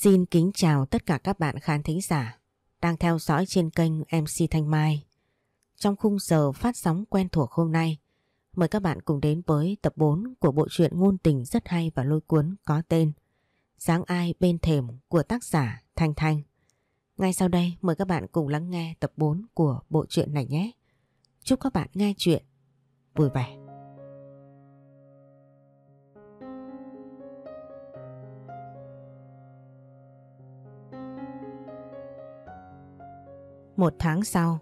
Xin kính chào tất cả các bạn khán thính giả đang theo dõi trên kênh MC Thanh Mai. Trong khung giờ phát sóng quen thuộc hôm nay, mời các bạn cùng đến với tập 4 của bộ truyện ngôn tình rất hay và lôi cuốn có tên Sáng ai bên thềm của tác giả Thanh Thanh. Ngay sau đây mời các bạn cùng lắng nghe tập 4 của bộ truyện này nhé. Chúc các bạn nghe chuyện vui vẻ. Một tháng sau,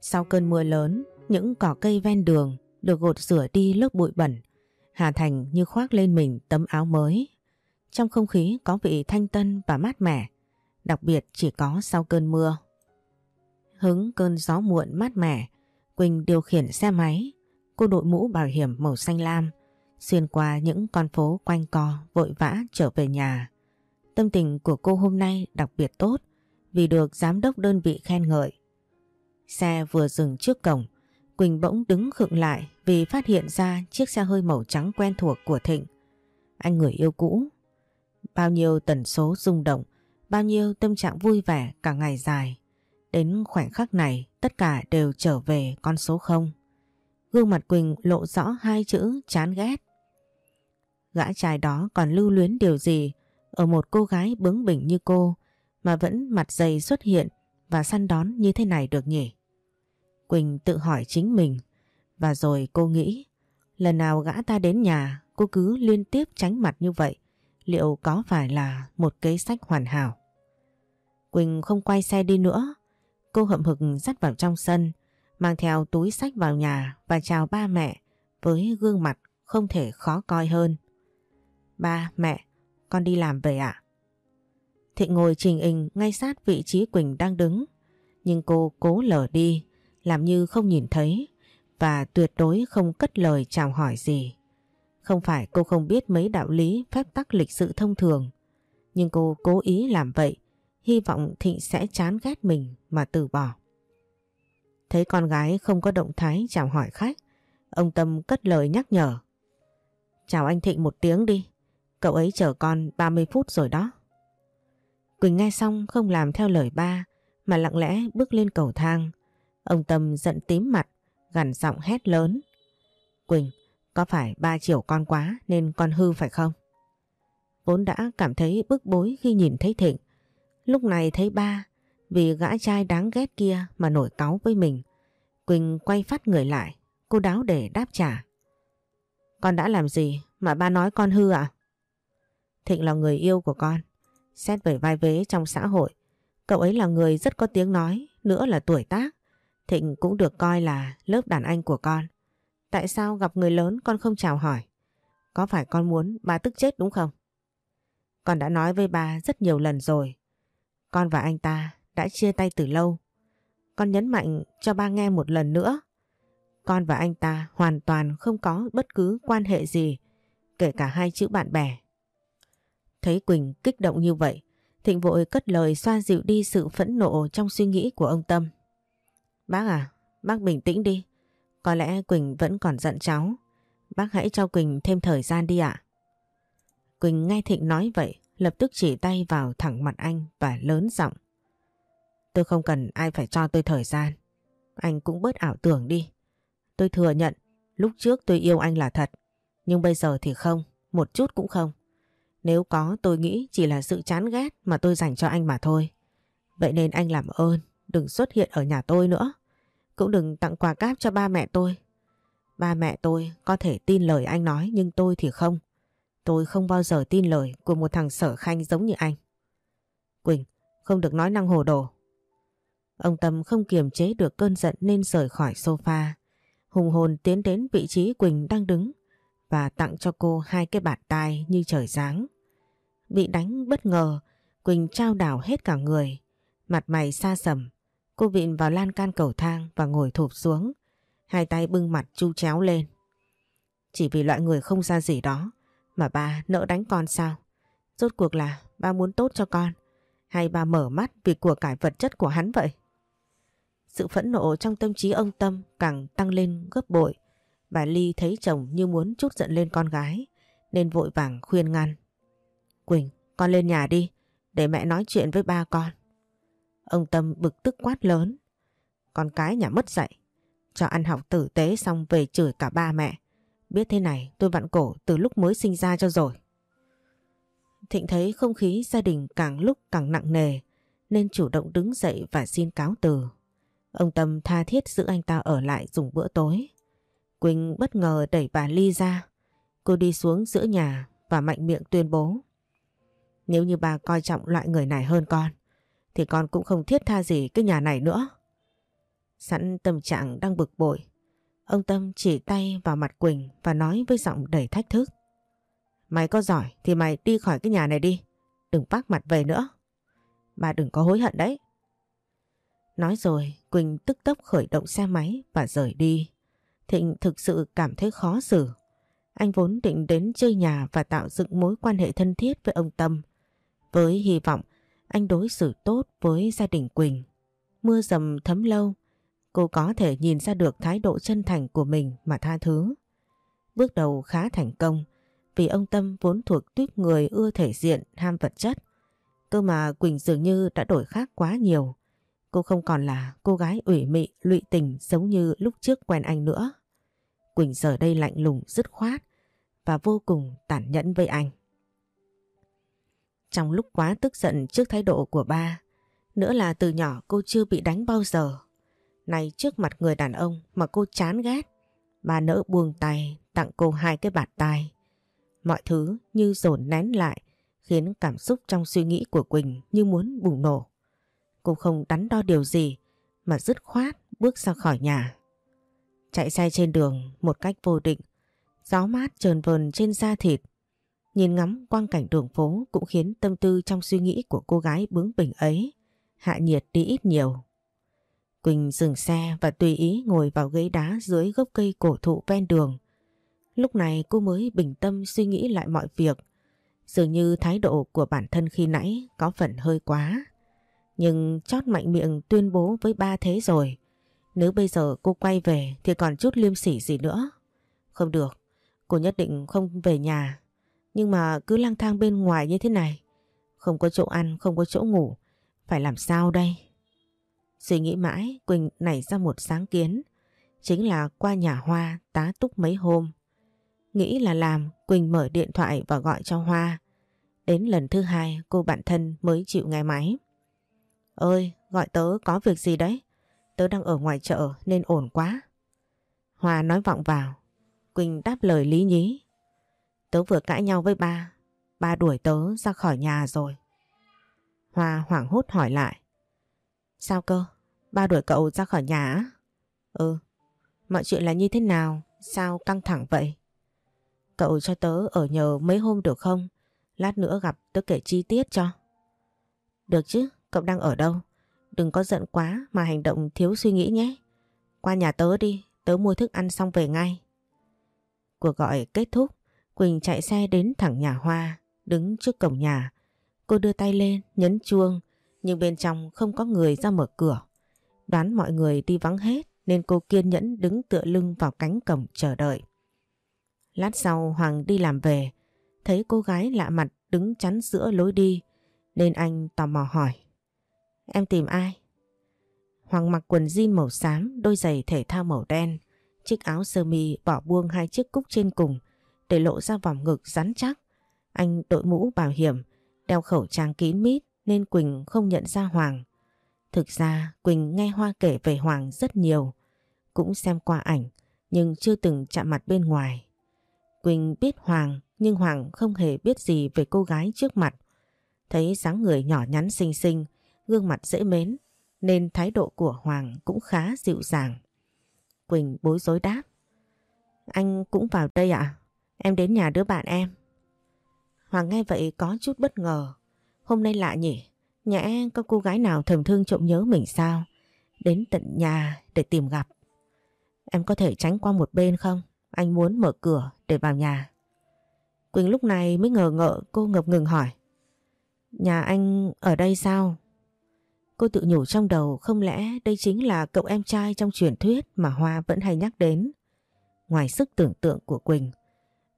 sau cơn mưa lớn, những cỏ cây ven đường được gột rửa đi lớp bụi bẩn. Hà Thành như khoác lên mình tấm áo mới. Trong không khí có vị thanh tân và mát mẻ, đặc biệt chỉ có sau cơn mưa. Hứng cơn gió muộn mát mẻ, Quỳnh điều khiển xe máy, cô đội mũ bảo hiểm màu xanh lam, xuyên qua những con phố quanh co vội vã trở về nhà. Tâm tình của cô hôm nay đặc biệt tốt vì được giám đốc đơn vị khen ngợi. Xe vừa dừng trước cổng, Quỳnh bỗng đứng khựng lại vì phát hiện ra chiếc xe hơi màu trắng quen thuộc của Thịnh. Anh người yêu cũ. Bao nhiêu tần số rung động, bao nhiêu tâm trạng vui vẻ cả ngày dài. Đến khoảnh khắc này tất cả đều trở về con số 0. Gương mặt Quỳnh lộ rõ hai chữ chán ghét. Gã trai đó còn lưu luyến điều gì ở một cô gái bướng bỉnh như cô mà vẫn mặt dày xuất hiện và săn đón như thế này được nhỉ? Quỳnh tự hỏi chính mình và rồi cô nghĩ lần nào gã ta đến nhà cô cứ liên tiếp tránh mặt như vậy liệu có phải là một kế sách hoàn hảo? Quỳnh không quay xe đi nữa cô hậm hực dắt vào trong sân mang theo túi sách vào nhà và chào ba mẹ với gương mặt không thể khó coi hơn. Ba, mẹ, con đi làm về ạ? Thịnh ngồi trình hình ngay sát vị trí Quỳnh đang đứng. Nhưng cô cố lờ đi, làm như không nhìn thấy và tuyệt đối không cất lời chào hỏi gì. Không phải cô không biết mấy đạo lý phép tắc lịch sự thông thường, nhưng cô cố ý làm vậy, hy vọng Thịnh sẽ chán ghét mình mà từ bỏ. Thấy con gái không có động thái chào hỏi khách, ông Tâm cất lời nhắc nhở. Chào anh Thịnh một tiếng đi, cậu ấy chờ con 30 phút rồi đó. Quỳnh nghe xong không làm theo lời ba mà lặng lẽ bước lên cầu thang. Ông Tâm giận tím mặt, gằn giọng hét lớn. Quỳnh, có phải ba chiều con quá nên con hư phải không? Vốn đã cảm thấy bức bối khi nhìn thấy Thịnh. Lúc này thấy ba, vì gã trai đáng ghét kia mà nổi cáu với mình. Quỳnh quay phát người lại, cô đáo để đáp trả. Con đã làm gì mà ba nói con hư ạ? Thịnh là người yêu của con. Xét về vai vế trong xã hội, cậu ấy là người rất có tiếng nói, nữa là tuổi tác. Thịnh cũng được coi là lớp đàn anh của con. Tại sao gặp người lớn con không chào hỏi? Có phải con muốn ba tức chết đúng không? Con đã nói với ba rất nhiều lần rồi. Con và anh ta đã chia tay từ lâu. Con nhấn mạnh cho ba nghe một lần nữa. Con và anh ta hoàn toàn không có bất cứ quan hệ gì, kể cả hai chữ bạn bè. Thấy Quỳnh kích động như vậy, Thịnh vội cất lời xoa dịu đi sự phẫn nộ trong suy nghĩ của ông Tâm. Bác à, bác bình tĩnh đi. Có lẽ Quỳnh vẫn còn giận cháu. Bác hãy cho Quỳnh thêm thời gian đi ạ. Quỳnh nghe Thịnh nói vậy, lập tức chỉ tay vào thẳng mặt anh và lớn giọng. Tôi không cần ai phải cho tôi thời gian. Anh cũng bớt ảo tưởng đi. Tôi thừa nhận, lúc trước tôi yêu anh là thật. Nhưng bây giờ thì không, một chút cũng không. Nếu có tôi nghĩ chỉ là sự chán ghét mà tôi dành cho anh mà thôi. Vậy nên anh làm ơn, đừng xuất hiện ở nhà tôi nữa. Cũng đừng tặng quà cáp cho ba mẹ tôi. Ba mẹ tôi có thể tin lời anh nói nhưng tôi thì không. Tôi không bao giờ tin lời của một thằng sở khanh giống như anh. Quỳnh, không được nói năng hồ đồ. Ông Tâm không kiềm chế được cơn giận nên rời khỏi sofa. Hùng hồn tiến đến vị trí Quỳnh đang đứng và tặng cho cô hai cái bạt tai như trời giáng. Bị đánh bất ngờ, Quỳnh trao đảo hết cả người, mặt mày xa sầm. Cô vịn vào lan can cầu thang và ngồi thụp xuống, hai tay bưng mặt chu chéo lên. Chỉ vì loại người không ra gì đó mà ba nỡ đánh con sao? Rốt cuộc là ba muốn tốt cho con hay ba mở mắt vì của cải vật chất của hắn vậy? Sự phẫn nộ trong tâm trí ông Tâm càng tăng lên gấp bội. Bà Ly thấy chồng như muốn chút giận lên con gái nên vội vàng khuyên ngăn. Quỳnh, con lên nhà đi. để mẹ nói chuyện với ba con. Ông Tâm bực tức quát lớn. Con cái nhà mất dạy. Cho ăn học tử tế xong về chửi cả ba mẹ. Biết thế này tôi vặn cổ từ lúc mới sinh ra cho rồi. Thịnh thấy không khí gia đình càng lúc càng nặng nề nên chủ động đứng dậy và xin cáo từ. Ông Tâm tha thiết giữ anh ta ở lại dùng bữa tối. Quỳnh bất ngờ đẩy bà Ly ra. Cô đi xuống giữa nhà và mạnh miệng tuyên bố. Nếu như bà coi trọng loại người này hơn con, thì con cũng không thiết tha gì cái nhà này nữa. Sẵn tâm trạng đang bực bội, ông Tâm chỉ tay vào mặt Quỳnh và nói với giọng đầy thách thức. Mày có giỏi thì mày đi khỏi cái nhà này đi, đừng vác mặt về nữa. Bà đừng có hối hận đấy. Nói rồi, Quỳnh tức tốc khởi động xe máy và rời đi. Thịnh thực sự cảm thấy khó xử. Anh vốn định đến chơi nhà và tạo dựng mối quan hệ thân thiết với ông Tâm. Với hy vọng anh đối xử tốt với gia đình Quỳnh. Mưa dầm thấm lâu, cô có thể nhìn ra được thái độ chân thành của mình mà tha thứ. Bước đầu khá thành công vì ông Tâm vốn thuộc tuyết người ưa thể diện, ham vật chất. Cơ mà Quỳnh dường như đã đổi khác quá nhiều. Cô không còn là cô gái ủy mị, lụy tình giống như lúc trước quen anh nữa. Quỳnh giờ đây lạnh lùng, dứt khoát và vô cùng tàn nhẫn với anh. Trong lúc quá tức giận trước thái độ của ba, nữa là từ nhỏ cô chưa bị đánh bao giờ. Này trước mặt người đàn ông mà cô chán ghét, bà nỡ buông tay tặng cô hai cái bạt tai. Mọi thứ như dồn nén lại khiến cảm xúc trong suy nghĩ của Quỳnh như muốn bùng nổ. Cô không đắn đo điều gì mà dứt khoát bước ra khỏi nhà. Chạy xe trên đường một cách vô định, gió mát trờn vờn trên da thịt. Nhìn ngắm quang cảnh đường phố cũng khiến tâm tư trong suy nghĩ của cô gái bướng bỉnh ấy hạ nhiệt đi ít nhiều. Quỳnh dừng xe và tùy ý ngồi vào ghế đá dưới gốc cây cổ thụ ven đường. Lúc này cô mới bình tâm suy nghĩ lại mọi việc. Dường như thái độ của bản thân khi nãy có phần hơi quá. Nhưng chót mạnh miệng tuyên bố với ba thế rồi. Nếu bây giờ cô quay về thì còn chút liêm sỉ gì nữa. Không được, cô nhất định không về nhà. Nhưng mà cứ lang thang bên ngoài như thế này. Không có chỗ ăn, không có chỗ ngủ. Phải làm sao đây? Suy nghĩ mãi, Quỳnh nảy ra một sáng kiến. Chính là qua nhà Hoa tá túc mấy hôm. Nghĩ là làm, Quỳnh mở điện thoại và gọi cho Hoa. Đến lần thứ hai cô bạn thân mới chịu nghe máy. Ơi, gọi tớ có việc gì đấy? Tớ đang ở ngoài chợ nên ổn quá. Hoa nói vọng vào. Quỳnh đáp lời lý nhí. Tớ vừa cãi nhau với ba. Ba đuổi tớ ra khỏi nhà rồi. Hoa hoảng hốt hỏi lại. Sao cơ? Ba đuổi cậu ra khỏi nhà á? Ừ. Mọi chuyện là như thế nào? Sao căng thẳng vậy? Cậu cho tớ ở nhờ mấy hôm được không? Lát nữa gặp tớ kể chi tiết cho. Được chứ, cậu đang ở đâu? Đừng có giận quá mà hành động thiếu suy nghĩ nhé. Qua nhà tớ đi, tớ mua thức ăn xong về ngay. Cuộc gọi kết thúc, Quỳnh chạy xe đến thẳng nhà Hoa, đứng trước cổng nhà. Cô đưa tay lên, nhấn chuông, nhưng bên trong không có người ra mở cửa. Đoán mọi người đi vắng hết nên cô kiên nhẫn đứng tựa lưng vào cánh cổng chờ đợi. Lát sau Hoàng đi làm về, thấy cô gái lạ mặt đứng chắn giữa lối đi, nên anh tò mò hỏi. Em tìm ai? Hoàng mặc quần jean màu xám, đôi giày thể thao màu đen, chiếc áo sơ mi bỏ buông hai chiếc cúc trên cùng để lộ ra vòng ngực rắn chắc. Anh đội mũ bảo hiểm, đeo khẩu trang kín mít nên Quỳnh không nhận ra Hoàng. Thực ra Quỳnh nghe Hoa kể về Hoàng rất nhiều, cũng xem qua ảnh nhưng chưa từng chạm mặt bên ngoài. Quỳnh biết Hoàng nhưng Hoàng không hề biết gì về cô gái trước mặt. Thấy dáng người nhỏ nhắn xinh xinh, gương mặt dễ mến nên thái độ của Hoàng cũng khá dịu dàng. Quỳnh bối rối đáp. Anh cũng vào đây ạ? À? Em đến nhà đứa bạn em. Hoàng nghe vậy có chút bất ngờ. Hôm nay lạ nhỉ? Nhẽ có cô gái nào thầm thương trộm nhớ mình sao? Đến tận nhà để tìm gặp. Em có thể tránh qua một bên không? Anh muốn mở cửa để vào nhà. Quỳnh lúc này mới ngờ ngợ cô ngập ngừng hỏi. Nhà anh ở đây sao? Cô tự nhủ trong đầu không lẽ đây chính là cậu em trai trong truyền thuyết mà Hoa vẫn hay nhắc đến. Ngoài sức tưởng tượng của Quỳnh,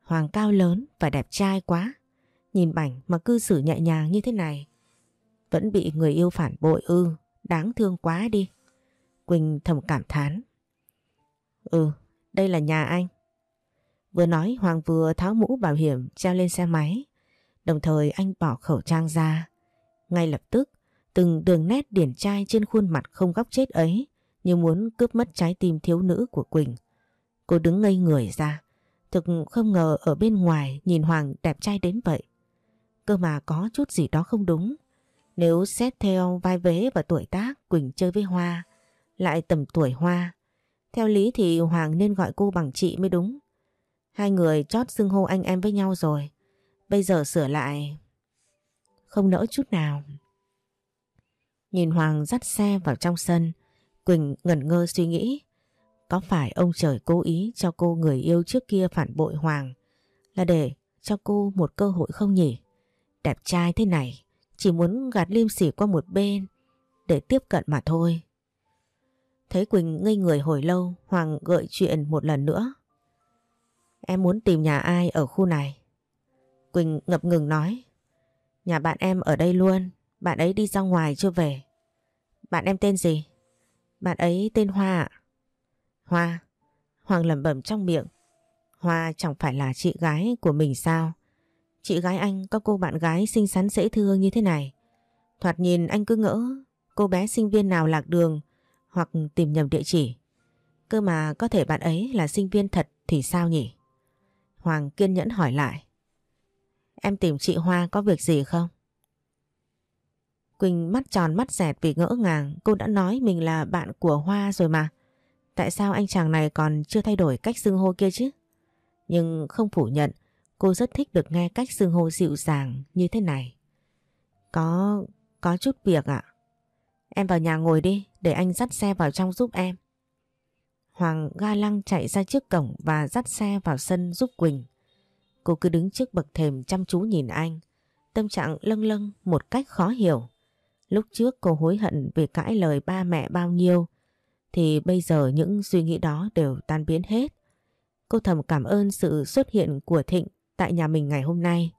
Hoàng cao lớn và đẹp trai quá. Nhìn bảnh mà cư xử nhẹ nhàng như thế này Vẫn bị người yêu phản bội ư, đáng thương quá đi. Quỳnh thầm cảm thán. Ừ, đây là nhà anh. Vừa nói Hoàng vừa tháo mũ bảo hiểm treo lên xe máy. Đồng thời anh bỏ khẩu trang ra. Ngay lập tức, từng đường nét điển trai trên khuôn mặt không góc chết ấy như muốn cướp mất trái tim thiếu nữ của Quỳnh. Cô đứng ngây người ra. Thực không ngờ ở bên ngoài nhìn Hoàng đẹp trai đến vậy. Cơ mà có chút gì đó không đúng. Nếu xét theo vai vế và tuổi tác Quỳnh chơi với Hoa, lại tầm tuổi Hoa. Theo lý thì Hoàng nên gọi cô bằng chị mới đúng. Hai người chót xưng hô anh em với nhau rồi. Bây giờ sửa lại... Không nỡ chút nào. Nhìn Hoàng dắt xe vào trong sân, Quỳnh ngẩn ngơ suy nghĩ. Có phải ông trời cố ý cho cô người yêu trước kia phản bội Hoàng là để cho cô một cơ hội không nhỉ? Đẹp trai thế này, chỉ muốn gạt liêm sỉ qua một bên để tiếp cận mà thôi. Thấy Quỳnh ngây người hồi lâu, Hoàng gợi chuyện một lần nữa. Em muốn tìm nhà ai ở khu này? Quỳnh ngập ngừng nói. Nhà bạn em ở đây luôn, bạn ấy đi ra ngoài chưa về. Bạn em tên gì? Bạn ấy tên Hoa ạ. Hoa? Hoàng lẩm bẩm trong miệng. Hoa chẳng phải là chị gái của mình sao? Chị gái anh có cô bạn gái xinh xắn dễ thương như thế này. Thoạt nhìn anh cứ ngỡ cô bé sinh viên nào lạc đường hoặc tìm nhầm địa chỉ. Cơ mà có thể bạn ấy là sinh viên thật thì sao nhỉ? Hoàng kiên nhẫn hỏi lại. Em tìm chị Hoa có việc gì không? Quỳnh mắt tròn mắt dẹt vì ngỡ ngàng cô đã nói mình là bạn của Hoa rồi mà. Tại sao anh chàng này còn chưa thay đổi cách xưng hô kia chứ? Nhưng không phủ nhận cô rất thích được nghe cách xưng hô dịu dàng như thế này. Có... có chút việc ạ. Em vào nhà ngồi đi để anh dắt xe vào trong giúp em. Hoàng ga lăng chạy ra trước cổng và dắt xe vào sân giúp Quỳnh. Cô cứ đứng trước bậc thềm chăm chú nhìn anh, tâm trạng lâng lâng một cách khó hiểu. Lúc trước cô hối hận vì cãi lời ba mẹ bao nhiêu, thì bây giờ những suy nghĩ đó đều tan biến hết. Cô thầm cảm ơn sự xuất hiện của Thịnh tại nhà mình ngày hôm nay.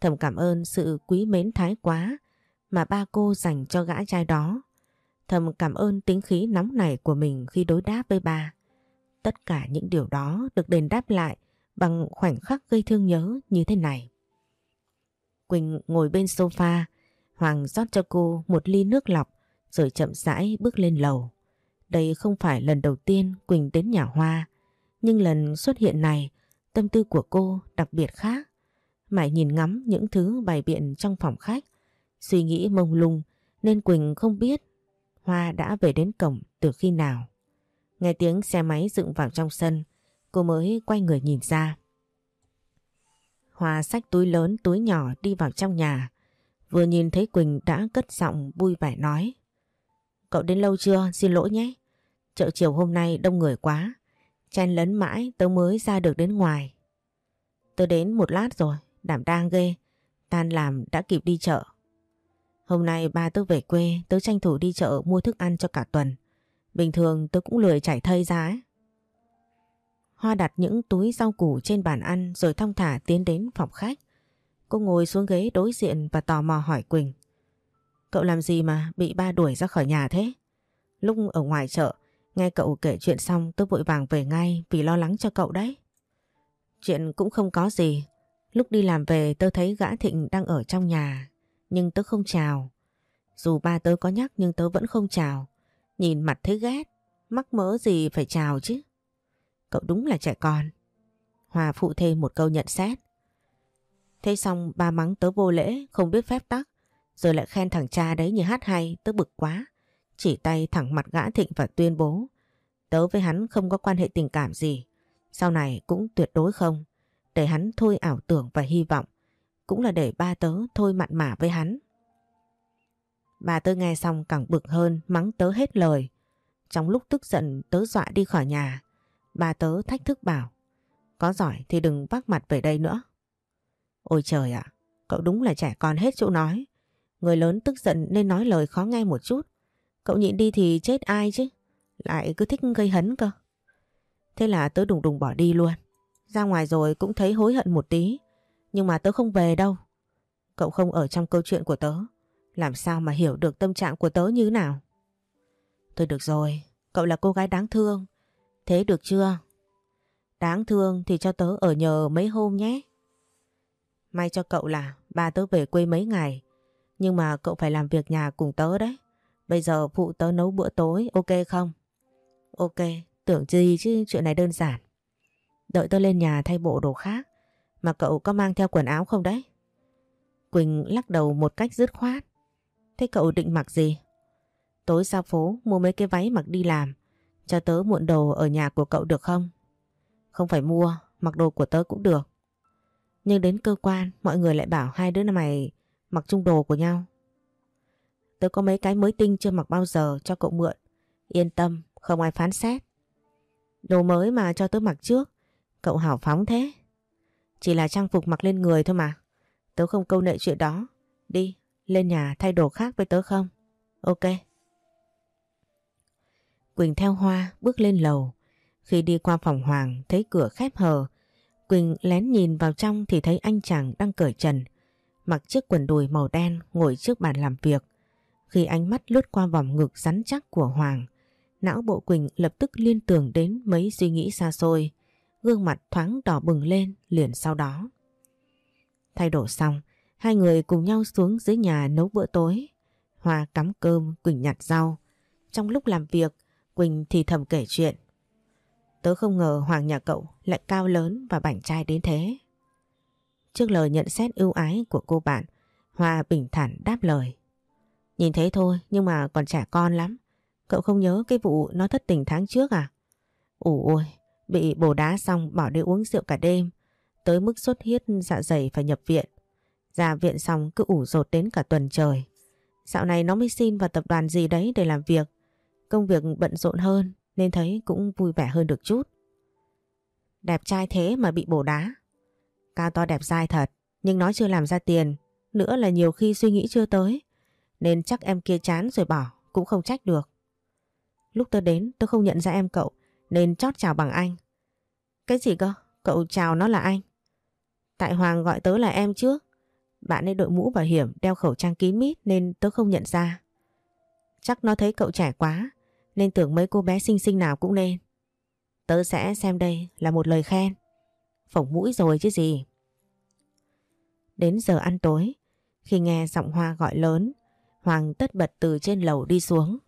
Thầm cảm ơn sự quý mến thái quá mà ba cô dành cho gã trai đó. Thầm cảm ơn tính khí nóng nảy của mình khi đối đáp với ba. Tất cả những điều đó được đền đáp lại bằng khoảnh khắc gây thương nhớ như thế này. Quỳnh ngồi bên sofa, Hoàng rót cho cô một ly nước lọc rồi chậm rãi bước lên lầu. Đây không phải lần đầu tiên Quỳnh đến nhà Hoa, nhưng lần xuất hiện này tâm tư của cô đặc biệt khác. Mãi nhìn ngắm những thứ bày biện trong phòng khách, suy nghĩ mông lung nên Quỳnh không biết Hoa đã về đến cổng từ khi nào. Nghe tiếng xe máy dựng vào trong sân, cô mới quay người nhìn ra. Hoa xách túi lớn túi nhỏ đi vào trong nhà. Vừa nhìn thấy Quỳnh đã cất giọng vui vẻ nói. Cậu đến lâu chưa? Xin lỗi nhé. Chợ chiều hôm nay đông người quá. Chen lấn mãi tớ mới ra được đến ngoài. Tớ đến một lát rồi, đảm đang ghê. Tan làm đã kịp đi chợ. Hôm nay ba tớ về quê, tớ tranh thủ đi chợ mua thức ăn cho cả tuần. Bình thường tớ cũng lười chảy thây ra ấy. Hoa đặt những túi rau củ trên bàn ăn rồi thong thả tiến đến phòng khách. Cô ngồi xuống ghế đối diện và tò mò hỏi Quỳnh. Cậu làm gì mà bị ba đuổi ra khỏi nhà thế? Lúc ở ngoài chợ, nghe cậu kể chuyện xong tôi vội vàng về ngay vì lo lắng cho cậu đấy. Chuyện cũng không có gì. Lúc đi làm về tôi thấy gã Thịnh đang ở trong nhà, nhưng tôi không chào. Dù ba tớ có nhắc nhưng tớ vẫn không chào. Nhìn mặt thấy ghét, mắc mớ gì phải chào chứ. Cậu đúng là trẻ con. Hòa phụ thêm một câu nhận xét. Thế xong ba mắng tớ vô lễ, không biết phép tắc. Rồi lại khen thằng cha đấy như hát hay, tớ bực quá. Chỉ tay thẳng mặt gã thịnh và tuyên bố. Tớ với hắn không có quan hệ tình cảm gì. Sau này cũng tuyệt đối không. Để hắn thôi ảo tưởng và hy vọng. Cũng là để ba tớ thôi mặn mả với hắn. Bà tớ nghe xong càng bực hơn, mắng tớ hết lời. Trong lúc tức giận tớ dọa đi khỏi nhà. Bà tớ thách thức bảo. Có giỏi thì đừng vác mặt về đây nữa. Ôi trời ạ, cậu đúng là trẻ con hết chỗ nói. Người lớn tức giận nên nói lời khó nghe một chút. Cậu nhịn đi thì chết ai chứ? Lại cứ thích gây hấn cơ. Thế là tớ đùng đùng bỏ đi luôn. Ra ngoài rồi cũng thấy hối hận một tí. Nhưng mà tớ không về đâu. Cậu không ở trong câu chuyện của tớ. làm sao mà hiểu được tâm trạng của tớ như nào. Thôi được rồi, cậu là cô gái đáng thương. Thế được chưa? Đáng thương thì cho tớ ở nhờ mấy hôm nhé. May cho cậu là ba tớ về quê mấy ngày. Nhưng mà cậu phải làm việc nhà cùng tớ đấy. Bây giờ phụ tớ nấu bữa tối, ok không? Ok, tưởng gì chứ chuyện này đơn giản. Đợi tớ lên nhà thay bộ đồ khác. Mà cậu có mang theo quần áo không đấy? Quỳnh lắc đầu một cách dứt khoát. Thế cậu định mặc gì? Tối ra phố mua mấy cái váy mặc đi làm. Cho tớ muộn đồ ở nhà của cậu được không? Không phải mua, mặc đồ của tớ cũng được. Nhưng đến cơ quan mọi người lại bảo hai đứa mày mặc chung đồ của nhau. Tớ có mấy cái mới tinh chưa mặc bao giờ cho cậu mượn. Yên tâm, không ai phán xét. Đồ mới mà cho tớ mặc trước, cậu hào phóng thế. Chỉ là trang phục mặc lên người thôi mà. Tớ không câu nệ chuyện đó. Đi, lên nhà thay đồ khác với tớ không? Ok. Quỳnh theo Hoa bước lên lầu. Khi đi qua phòng Hoàng thấy cửa khép hờ. Quỳnh lén nhìn vào trong thì thấy anh chàng đang cởi trần. Mặc chiếc quần đùi màu đen ngồi trước bàn làm việc. Khi ánh mắt lướt qua vòng ngực rắn chắc của Hoàng. Não bộ Quỳnh lập tức liên tưởng đến mấy suy nghĩ xa xôi. Gương mặt thoáng đỏ bừng lên liền sau đó. Thay đổi xong, hai người cùng nhau xuống dưới nhà nấu bữa tối. Hoa cắm cơm, Quỳnh nhặt rau. Trong lúc làm việc, Quỳnh thì thầm kể chuyện. Tớ không ngờ Hoàng nhà cậu lại cao lớn và bảnh trai đến thế. Trước lời nhận xét ưu ái của cô bạn, Hoa bình thản đáp lời. Nhìn thấy thôi nhưng mà còn trẻ con lắm. Cậu không nhớ cái vụ nó thất tình tháng trước à? Ủa ôi, bị bồ đá xong bỏ đi uống rượu cả đêm. Tới mức xuất huyết dạ dày phải nhập viện. Ra viện xong cứ ủ rột đến cả tuần trời. Dạo này nó mới xin vào tập đoàn gì đấy để làm việc. Công việc bận rộn hơn nên thấy cũng vui vẻ hơn được chút. Đẹp trai thế mà bị bổ đá. Cao to đẹp dai thật, nhưng nó chưa làm ra tiền. Nữa là nhiều khi suy nghĩ chưa tới. Nên chắc em kia chán rồi bỏ, cũng không trách được. Lúc tôi đến tôi không nhận ra em cậu, nên chót chào bằng anh. Cái gì cơ? Cậu chào nó là anh. Tại Hoàng gọi tớ là em trước. Bạn ấy đội mũ bảo hiểm, đeo khẩu trang kín mít nên tớ không nhận ra. Chắc nó thấy cậu trẻ quá, nên tưởng mấy cô bé xinh xinh nào cũng nên. Tớ sẽ xem đây là một lời khen. Phỏng mũi rồi chứ gì. Đến giờ ăn tối, khi nghe giọng Hoa gọi lớn, Hoàng tất bật từ trên lầu đi xuống.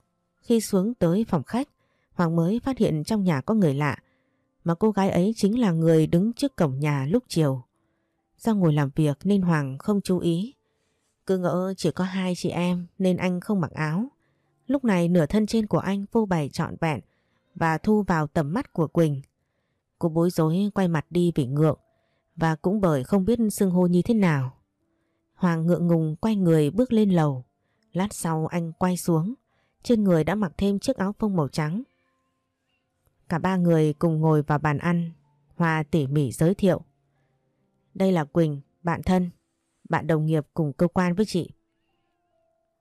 Khi xuống tới phòng khách, Hoàng mới phát hiện trong nhà có người lạ, mà cô gái ấy chính là người đứng trước cổng nhà lúc chiều. Do ngồi làm việc nên Hoàng không chú ý. Cứ ngỡ chỉ có hai chị em nên anh không mặc áo. Lúc này nửa thân trên của anh vô bày trọn vẹn và thu vào tầm mắt của Quỳnh. Cô bối rối quay mặt đi vì ngượng và cũng bởi không biết xưng hô như thế nào. Hoàng ngượng ngùng quay người bước lên lầu. Lát sau anh quay xuống, trên người đã mặc thêm chiếc áo phông màu trắng. Cả ba người cùng ngồi vào bàn ăn, hòa tỉ mỉ giới thiệu. Đây là Quỳnh, bạn thân, bạn đồng nghiệp cùng cơ quan với chị.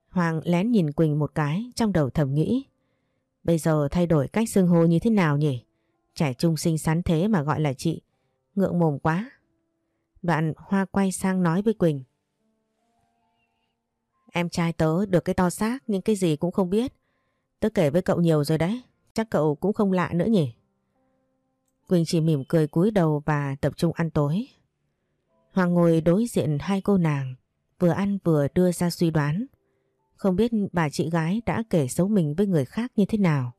Hoàng lén nhìn Quỳnh một cái trong đầu thầm nghĩ. Bây giờ thay đổi cách xưng hô như thế nào nhỉ? Trẻ trung xinh xắn thế mà gọi là chị. Ngượng mồm quá. Đoạn Hoa quay sang nói với Quỳnh. Em trai tớ được cái to xác nhưng cái gì cũng không biết. Tớ kể với cậu nhiều rồi đấy. Chắc cậu cũng không lạ nữa nhỉ? Quỳnh chỉ mỉm cười cúi đầu và tập trung ăn tối. Hoàng ngồi đối diện hai cô nàng, vừa ăn vừa đưa ra suy đoán. Không biết bà chị gái đã kể xấu mình với người khác như thế nào.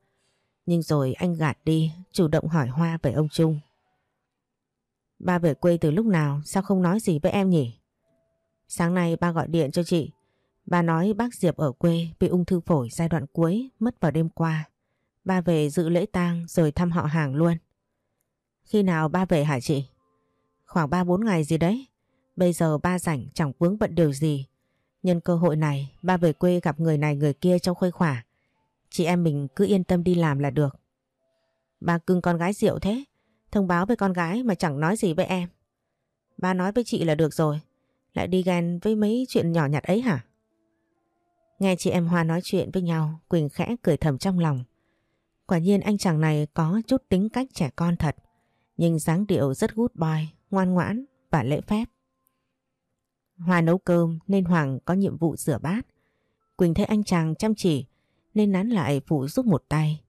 Nhưng rồi anh gạt đi, chủ động hỏi Hoa về ông Trung. Ba về quê từ lúc nào, sao không nói gì với em nhỉ? Sáng nay ba gọi điện cho chị. Ba nói bác Diệp ở quê bị ung thư phổi giai đoạn cuối mất vào đêm qua. Ba về dự lễ tang rồi thăm họ hàng luôn. Khi nào ba về hả chị? Khoảng 3-4 ngày gì đấy. Bây giờ ba rảnh chẳng vướng bận điều gì. Nhân cơ hội này ba về quê gặp người này người kia trong khuây khỏa. Chị em mình cứ yên tâm đi làm là được. Ba cưng con gái rượu thế. Thông báo với con gái mà chẳng nói gì với em. Ba nói với chị là được rồi. Lại đi ghen với mấy chuyện nhỏ nhặt ấy hả? Nghe chị em Hoa nói chuyện với nhau, Quỳnh khẽ cười thầm trong lòng. Quả nhiên anh chàng này có chút tính cách trẻ con thật, nhưng dáng điệu rất good boy, ngoan ngoãn và lễ phép. Hoa nấu cơm nên Hoàng có nhiệm vụ rửa bát. Quỳnh thấy anh chàng chăm chỉ nên nán lại phụ giúp một tay.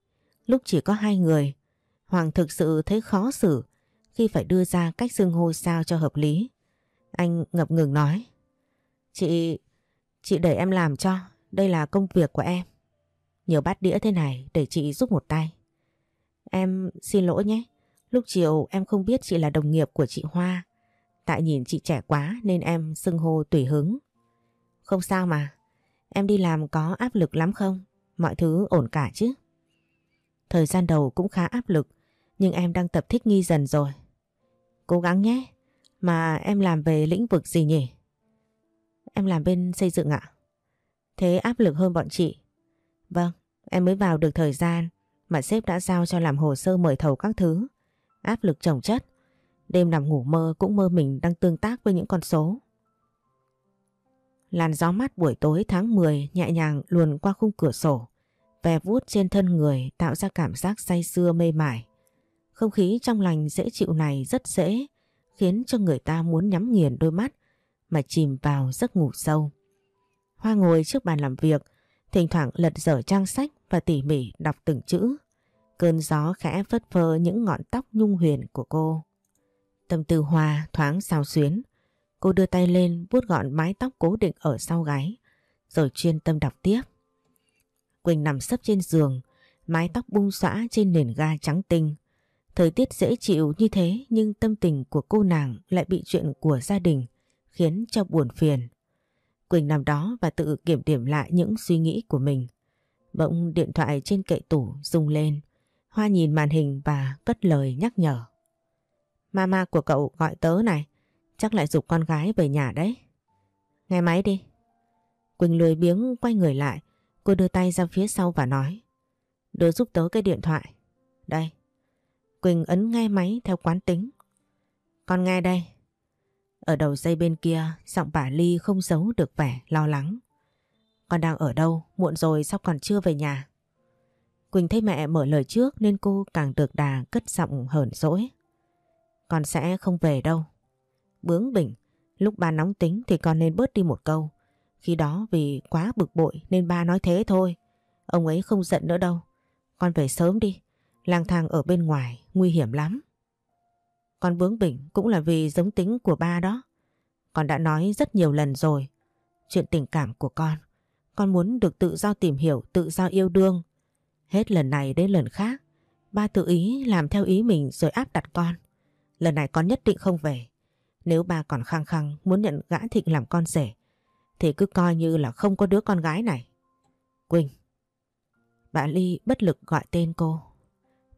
Lúc chỉ có hai người, Hoàng thực sự thấy khó xử khi phải đưa ra cách xưng hô sao cho hợp lý. Anh ngập ngừng nói. Chị, chị để em làm cho, đây là công việc của em. Nhiều bát đĩa thế này để chị giúp một tay. Em xin lỗi nhé, lúc chiều em không biết chị là đồng nghiệp của chị Hoa. Tại nhìn chị trẻ quá nên em xưng hô tùy hứng. Không sao mà, em đi làm có áp lực lắm không? Mọi thứ ổn cả chứ? Thời gian đầu cũng khá áp lực, nhưng em đang tập thích nghi dần rồi. Cố gắng nhé, mà em làm về lĩnh vực gì nhỉ? Em làm bên xây dựng ạ. Thế áp lực hơn bọn chị. Vâng, em mới vào được thời gian mà sếp đã giao cho làm hồ sơ mời thầu các thứ. Áp lực chồng chất. Đêm nằm ngủ mơ cũng mơ mình đang tương tác với những con số. Làn gió mát buổi tối tháng 10 nhẹ nhàng luồn qua khung cửa sổ, ve vuốt trên thân người tạo ra cảm giác say sưa mê mải. Không khí trong lành dễ chịu này rất dễ, khiến cho người ta muốn nhắm nghiền đôi mắt mà chìm vào giấc ngủ sâu. Hoa ngồi trước bàn làm việc, thỉnh thoảng lật dở trang sách và tỉ mỉ đọc từng chữ. Cơn gió khẽ phất phơ những ngọn tóc nhung huyền của cô. Tâm tư Hoa thoáng sao xuyến. Cô đưa tay lên vuốt gọn mái tóc cố định ở sau gáy, rồi chuyên tâm đọc tiếp. Quỳnh nằm sấp trên giường, mái tóc bung xõa trên nền ga trắng tinh. Thời tiết dễ chịu như thế nhưng tâm tình của cô nàng lại bị chuyện của gia đình khiến cho buồn phiền. Quỳnh nằm đó và tự kiểm điểm lại những suy nghĩ của mình. Bỗng điện thoại trên kệ tủ rung lên. Hoa nhìn màn hình và cất lời nhắc nhở. Mama của cậu gọi tớ này, chắc lại dục con gái về nhà đấy. Nghe máy đi. Quỳnh lười biếng quay người lại, cô đưa tay ra phía sau và nói. Đưa giúp tớ cái điện thoại. Đây. Quỳnh ấn nghe máy theo quán tính. Con nghe đây. Ở đầu dây bên kia, giọng bà Ly không giấu được vẻ lo lắng. Con đang ở đâu? Muộn rồi sao còn chưa về nhà? Quỳnh thấy mẹ mở lời trước nên cô càng được đà cất giọng hờn dỗi. Con sẽ không về đâu. Bướng bỉnh, lúc ba nóng tính thì con nên bớt đi một câu. Khi đó vì quá bực bội nên ba nói thế thôi. Ông ấy không giận nữa đâu. Con về sớm đi. Lang thang ở bên ngoài nguy hiểm lắm. Con bướng bỉnh cũng là vì giống tính của ba đó. Con đã nói rất nhiều lần rồi. Chuyện tình cảm của con. Con muốn được tự do tìm hiểu, tự do yêu đương. Hết lần này đến lần khác. Ba tự ý làm theo ý mình rồi áp đặt con. Lần này con nhất định không về. Nếu ba còn khăng khăng muốn nhận gã thịnh làm con rể thì cứ coi như là không có đứa con gái này. Quỳnh. Bà Ly bất lực gọi tên cô.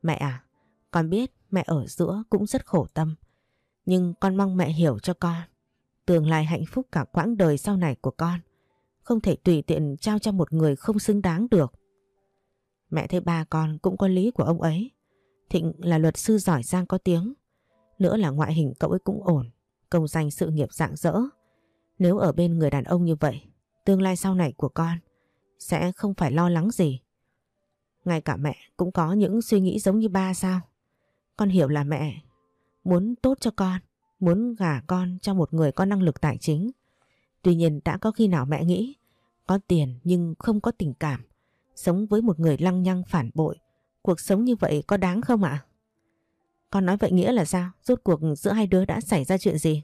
Mẹ à, con biết mẹ ở giữa cũng rất khổ tâm. Nhưng con mong mẹ hiểu cho con. Tương lai hạnh phúc cả quãng đời sau này của con. Không thể tùy tiện trao cho một người không xứng đáng được. Mẹ thấy ba con cũng có lý của ông ấy. Thịnh là luật sư giỏi giang có tiếng. Nữa là ngoại hình cậu ấy cũng ổn. Công danh sự nghiệp rạng rỡ Nếu ở bên người đàn ông như vậy, tương lai sau này của con sẽ không phải lo lắng gì. Ngay cả mẹ cũng có những suy nghĩ giống như ba sao? Con hiểu là mẹ muốn tốt cho con, muốn gả con cho một người có năng lực tài chính. Tuy nhiên đã có khi nào mẹ nghĩ có tiền nhưng không có tình cảm, sống với một người lăng nhăng phản bội, cuộc sống như vậy có đáng không ạ? Con nói vậy nghĩa là sao? Rốt cuộc giữa hai đứa đã xảy ra chuyện gì?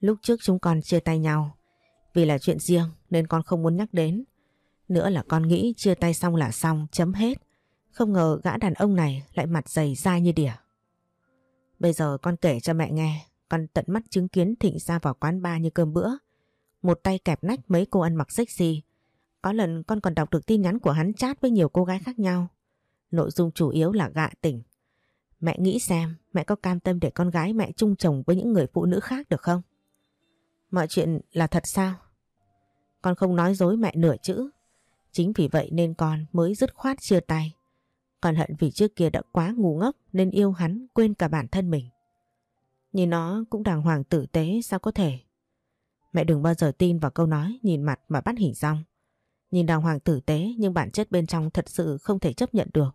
Lúc trước chúng con chia tay nhau vì là chuyện riêng nên con không muốn nhắc đến. Nữa là con nghĩ chia tay xong là xong, chấm hết. Không ngờ gã đàn ông này lại mặt dày dai như đỉa. Bây giờ con kể cho mẹ nghe, con tận mắt chứng kiến Thịnh ra vào quán bar như cơm bữa. Một tay kẹp nách mấy cô ăn mặc sexy. Có lần con còn đọc được tin nhắn của hắn chat với nhiều cô gái khác nhau. Nội dung chủ yếu là gạ tỉnh. Mẹ nghĩ xem mẹ có cam tâm để con gái mẹ chung chồng với những người phụ nữ khác được không? Mọi chuyện là thật sao? Con không nói dối mẹ nửa chữ. Chính vì vậy nên con mới dứt khoát chia tay. Còn hận vì trước kia đã quá ngu ngốc nên yêu hắn quên cả bản thân mình. Nhìn nó cũng đàng hoàng tử tế sao có thể. Mẹ đừng bao giờ tin vào câu nói nhìn mặt mà bắt hình rong. Nhìn đàng hoàng tử tế nhưng bản chất bên trong thật sự không thể chấp nhận được.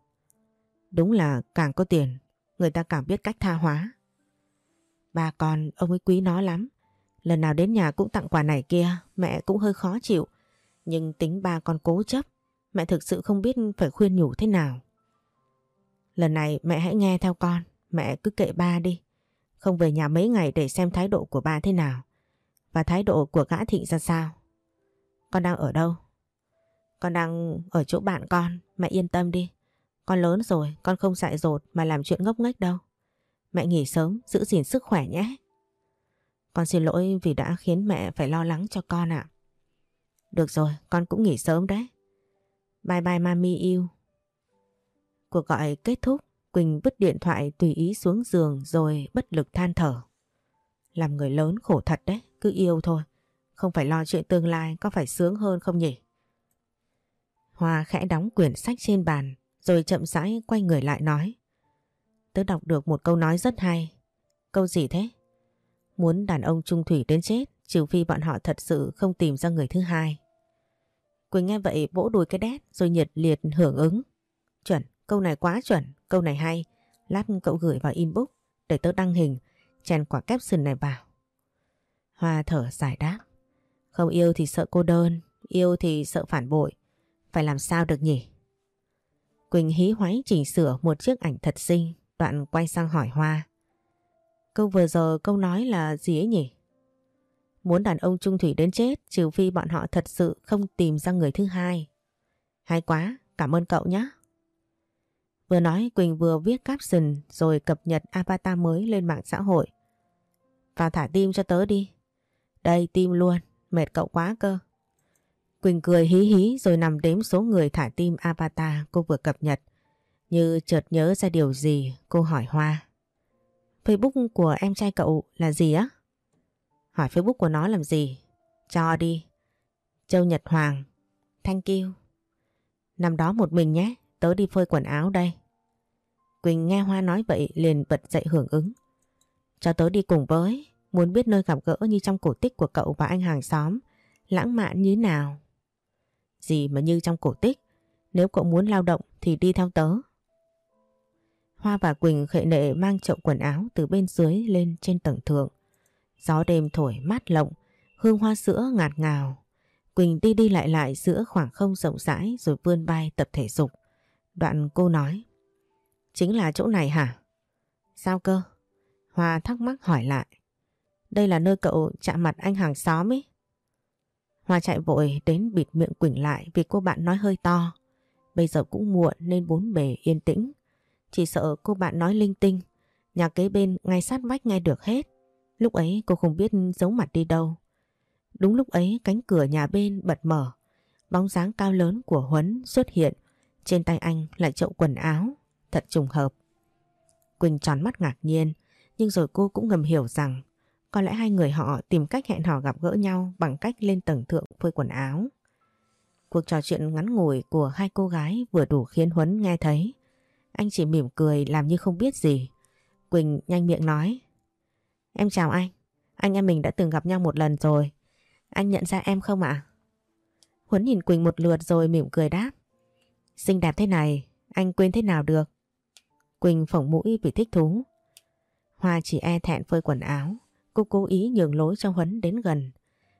Đúng là càng có tiền, người ta càng biết cách tha hóa. Ba con, ông ấy quý nó lắm. Lần nào đến nhà cũng tặng quà này kia, mẹ cũng hơi khó chịu Nhưng tính ba con cố chấp, mẹ thực sự không biết phải khuyên nhủ thế nào. Lần này mẹ hãy nghe theo con, mẹ cứ kệ ba đi. Không về nhà mấy ngày để xem thái độ của ba thế nào. Và thái độ của gã thịnh ra sao. Con đang ở đâu? Con đang ở chỗ bạn con, mẹ yên tâm đi. Con lớn rồi, con không dại dột mà làm chuyện ngốc nghếch đâu. Mẹ nghỉ sớm, giữ gìn sức khỏe nhé. Con xin lỗi vì đã khiến mẹ phải lo lắng cho con ạ. Được rồi, con cũng nghỉ sớm đấy. Bye bye mami yêu. Cuộc gọi kết thúc, Quỳnh vứt điện thoại tùy ý xuống giường rồi bất lực than thở. Làm người lớn khổ thật đấy, cứ yêu thôi. Không phải lo chuyện tương lai có phải sướng hơn không nhỉ? Hoa khẽ đóng quyển sách trên bàn rồi chậm rãi quay người lại nói. Tớ đọc được một câu nói rất hay. Câu gì thế? Muốn đàn ông trung thủy đến chết trừ phi bọn họ thật sự không tìm ra người thứ hai. Quỳnh nghe vậy vỗ đùi cái đét rồi nhiệt liệt hưởng ứng. Chuẩn, câu này quá chuẩn, câu này hay. Lát cậu gửi vào inbox để tớ đăng hình, chèn quả caption này vào. Hoa thở giải đáp. Không yêu thì sợ cô đơn, yêu thì sợ phản bội. Phải làm sao được nhỉ? Quỳnh hí hoáy chỉnh sửa một chiếc ảnh thật xinh, đoạn quay sang hỏi Hoa. Câu vừa giờ câu nói là gì ấy nhỉ? Muốn đàn ông trung thủy đến chết trừ phi bọn họ thật sự không tìm ra người thứ hai. Hay quá, cảm ơn cậu nhé. Vừa nói Quỳnh vừa viết caption rồi cập nhật avatar mới lên mạng xã hội. Vào thả tim cho tớ đi. Đây tim luôn, mệt cậu quá cơ. Quỳnh cười hí hí rồi nằm đếm số người thả tim avatar cô vừa cập nhật. Như chợt nhớ ra điều gì, cô hỏi Hoa. Facebook của em trai cậu là gì á? Hỏi Facebook của nó làm gì? Cho đi. Châu Nhật Hoàng. Thank you. Nằm đó một mình nhé, tớ đi phơi quần áo đây. Quỳnh nghe Hoa nói vậy liền bật dậy hưởng ứng. Cho tớ đi cùng với, muốn biết nơi gặp gỡ như trong cổ tích của cậu và anh hàng xóm, lãng mạn như nào. Gì mà như trong cổ tích, nếu cậu muốn lao động thì đi theo tớ. Hoa và Quỳnh khệ nệ mang chậu quần áo từ bên dưới lên trên tầng thượng. Gió đêm thổi mát lộng, hương hoa sữa ngạt ngào. Quỳnh đi đi lại lại giữa khoảng không rộng rãi rồi vươn vai tập thể dục. Đoạn cô nói. Chính là chỗ này hả? Sao cơ? Hoa thắc mắc hỏi lại. Đây là nơi cậu chạm mặt anh hàng xóm ấy. Hoa chạy vội đến bịt miệng Quỳnh lại vì cô bạn nói hơi to. Bây giờ cũng muộn nên bốn bề yên tĩnh. Chỉ sợ cô bạn nói linh tinh. Nhà kế bên ngay sát vách nghe được hết. Lúc ấy cô không biết giấu mặt đi đâu. Đúng lúc ấy cánh cửa nhà bên bật mở. Bóng dáng cao lớn của Huấn xuất hiện. Trên tay anh lại chậu quần áo. Thật trùng hợp. Quỳnh tròn mắt ngạc nhiên. Nhưng rồi cô cũng ngầm hiểu rằng có lẽ hai người họ tìm cách hẹn hò gặp gỡ nhau bằng cách lên tầng thượng phơi quần áo. Cuộc trò chuyện ngắn ngủi của hai cô gái vừa đủ khiến Huấn nghe thấy. Anh chỉ mỉm cười làm như không biết gì. Quỳnh nhanh miệng nói. Em chào anh. Anh em mình đã từng gặp nhau một lần rồi. Anh nhận ra em không ạ? Huấn nhìn Quỳnh một lượt rồi mỉm cười đáp. Xinh đẹp thế này, anh quên thế nào được? Quỳnh phỏng mũi vì thích thú. Hoa chỉ e thẹn phơi quần áo. Cô cố ý nhường lối cho Huấn đến gần.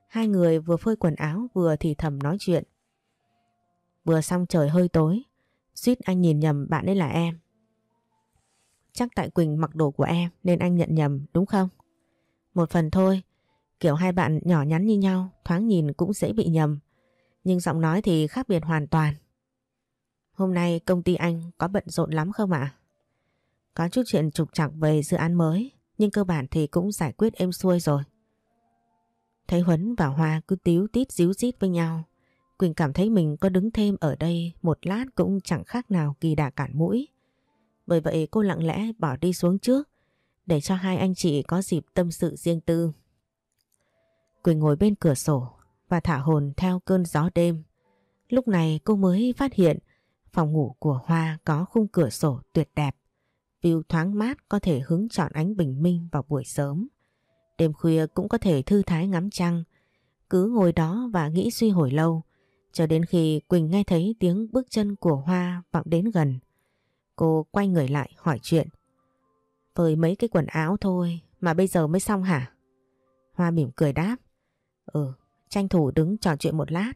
Hai người vừa phơi quần áo vừa thì thầm nói chuyện. Vừa xong trời hơi tối, suýt anh nhìn nhầm bạn ấy là em. Chắc tại Quỳnh mặc đồ của em nên anh nhận nhầm đúng không? Một phần thôi, kiểu hai bạn nhỏ nhắn như nhau, thoáng nhìn cũng dễ bị nhầm. Nhưng giọng nói thì khác biệt hoàn toàn. Hôm nay công ty anh có bận rộn lắm không ạ? Có chút chuyện trục trặc về dự án mới, nhưng cơ bản thì cũng giải quyết êm xuôi rồi. Thấy Huấn và Hoa cứ tíu tít díu dít với nhau. Quỳnh cảm thấy mình có đứng thêm ở đây một lát cũng chẳng khác nào kỳ đà cản mũi. Bởi vậy cô lặng lẽ bỏ đi xuống trước, để cho hai anh chị có dịp tâm sự riêng tư. Quỳnh ngồi bên cửa sổ và thả hồn theo cơn gió đêm. Lúc này cô mới phát hiện phòng ngủ của Hoa có khung cửa sổ tuyệt đẹp. View thoáng mát có thể hứng chọn ánh bình minh vào buổi sớm. Đêm khuya cũng có thể thư thái ngắm trăng. Cứ ngồi đó và nghĩ suy hồi lâu. Cho đến khi Quỳnh nghe thấy tiếng bước chân của Hoa vọng đến gần. Cô quay người lại hỏi chuyện. Với mấy cái quần áo thôi mà bây giờ mới xong hả? Hoa mỉm cười đáp. Ừ, tranh thủ đứng trò chuyện một lát.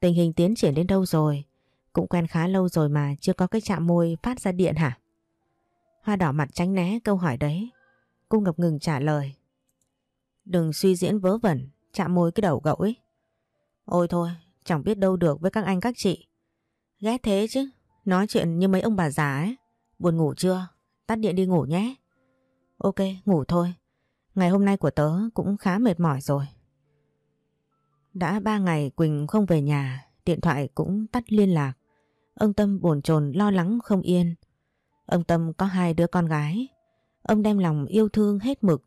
Tình hình tiến triển đến đâu rồi? Cũng quen khá lâu rồi mà chưa có cái chạm môi phát ra điện hả? Hoa đỏ mặt tránh né câu hỏi đấy. Cô ngập ngừng trả lời. Đừng suy diễn vớ vẩn, chạm môi cái đầu cậu ấy. Ôi thôi, chẳng biết đâu được với các anh các chị. Ghét thế chứ, nói chuyện như mấy ông bà già ấy. Buồn ngủ chưa? Tắt điện đi ngủ nhé. Ok, ngủ thôi. Ngày hôm nay của tớ cũng khá mệt mỏi rồi. Đã ba ngày Quỳnh không về nhà, điện thoại cũng tắt liên lạc. Ông Tâm bồn chồn lo lắng không yên. Ông Tâm có hai đứa con gái. Ông đem lòng yêu thương hết mực.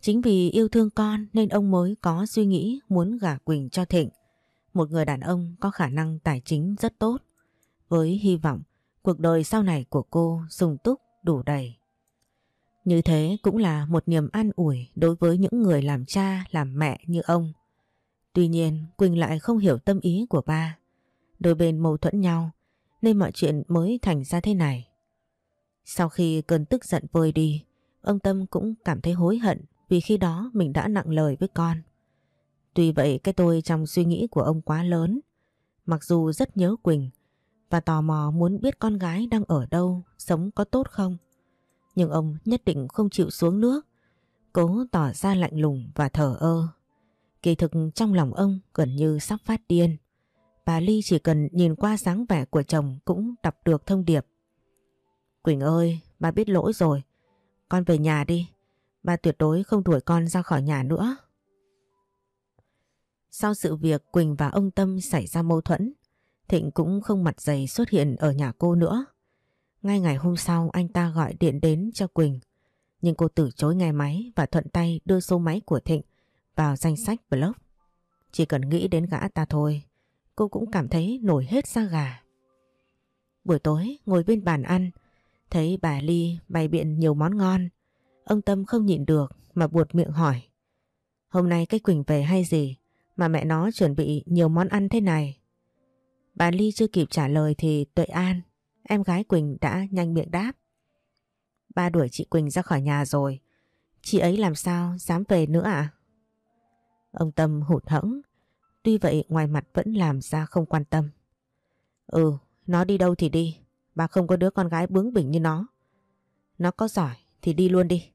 Chính vì yêu thương con nên ông mới có suy nghĩ muốn gả Quỳnh cho Thịnh. Một người đàn ông có khả năng tài chính rất tốt. Với hy vọng cuộc đời sau này của cô sung túc đủ đầy. Như thế cũng là một niềm an ủi đối với những người làm cha, làm mẹ như ông. Tuy nhiên Quỳnh lại không hiểu tâm ý của ba. Đôi bên mâu thuẫn nhau nên mọi chuyện mới thành ra thế này. Sau khi cơn tức giận vơi đi, ông Tâm cũng cảm thấy hối hận vì khi đó mình đã nặng lời với con. Tuy vậy cái tôi trong suy nghĩ của ông quá lớn. Mặc dù rất nhớ Quỳnh và tò mò muốn biết con gái đang ở đâu, sống có tốt không. Nhưng ông nhất định không chịu xuống nước, cố tỏ ra lạnh lùng và thở ơ. Kỳ thực trong lòng ông gần như sắp phát điên. Bà Ly chỉ cần nhìn qua dáng vẻ của chồng cũng đọc được thông điệp. Quỳnh ơi, bà biết lỗi rồi. Con về nhà đi. Bà tuyệt đối không đuổi con ra khỏi nhà nữa. Sau sự việc Quỳnh và ông Tâm xảy ra mâu thuẫn, Thịnh cũng không mặt dày xuất hiện ở nhà cô nữa. Ngay ngày hôm sau anh ta gọi điện đến cho Quỳnh. Nhưng cô từ chối nghe máy và thuận tay đưa số máy của Thịnh vào danh sách blog. Chỉ cần nghĩ đến gã ta thôi, cô cũng cảm thấy nổi hết da gà. Buổi tối ngồi bên bàn ăn, thấy bà Ly bày biện nhiều món ngon. Ông Tâm không nhịn được mà buột miệng hỏi. Hôm nay cái Quỳnh về hay gì mà mẹ nó chuẩn bị nhiều món ăn thế này? Bà Ly chưa kịp trả lời thì Tuệ An, em gái Quỳnh đã nhanh miệng đáp. Ba đuổi chị Quỳnh ra khỏi nhà rồi. Chị ấy làm sao dám về nữa ạ? Ông Tâm hụt hẫng, tuy vậy ngoài mặt vẫn làm ra không quan tâm. Ừ, nó đi đâu thì đi, bà không có đứa con gái bướng bỉnh như nó. Nó có giỏi thì đi luôn đi.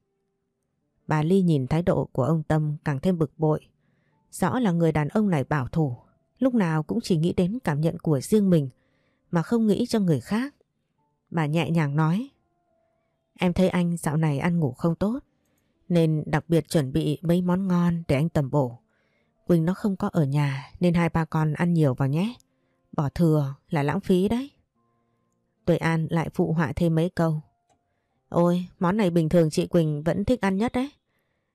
Bà Ly nhìn thái độ của ông Tâm càng thêm bực bội. Rõ là người đàn ông này bảo thủ, lúc nào cũng chỉ nghĩ đến cảm nhận của riêng mình mà không nghĩ cho người khác. Bà nhẹ nhàng nói Em thấy anh dạo này ăn ngủ không tốt nên đặc biệt chuẩn bị mấy món ngon để anh tầm bổ. Quỳnh nó không có ở nhà nên hai ba con ăn nhiều vào nhé. Bỏ thừa là lãng phí đấy. Tuệ An lại phụ họa thêm mấy câu. Ôi, món này bình thường chị Quỳnh vẫn thích ăn nhất đấy.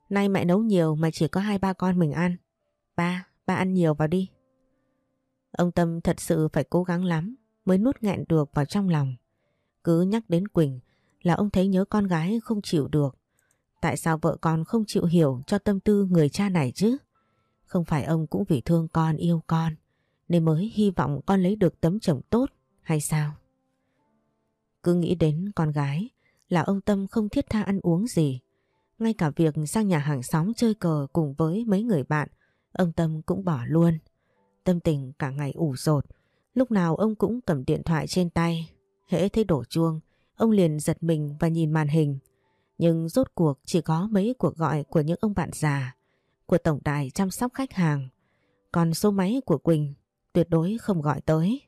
Nay mẹ nấu nhiều mà chỉ có hai ba con mình ăn. Ba, ba ăn nhiều vào đi. Ông Tâm thật sự phải cố gắng lắm mới nuốt nghẹn được vào trong lòng. Cứ nhắc đến Quỳnh là ông thấy nhớ con gái không chịu được. Tại sao vợ con không chịu hiểu cho tâm tư người cha này chứ? Không phải ông cũng vì thương con yêu con nên mới hy vọng con lấy được tấm chồng tốt hay sao? Cứ nghĩ đến con gái là ông Tâm không thiết tha ăn uống gì. Ngay cả việc sang nhà hàng xóm chơi cờ cùng với mấy người bạn, ông Tâm cũng bỏ luôn. Tâm tình cả ngày ủ rột, lúc nào ông cũng cầm điện thoại trên tay. Hễ thấy đổ chuông, ông liền giật mình và nhìn màn hình. Nhưng rốt cuộc chỉ có mấy cuộc gọi của những ông bạn già, của tổng đài chăm sóc khách hàng. Còn số máy của Quỳnh tuyệt đối không gọi tới.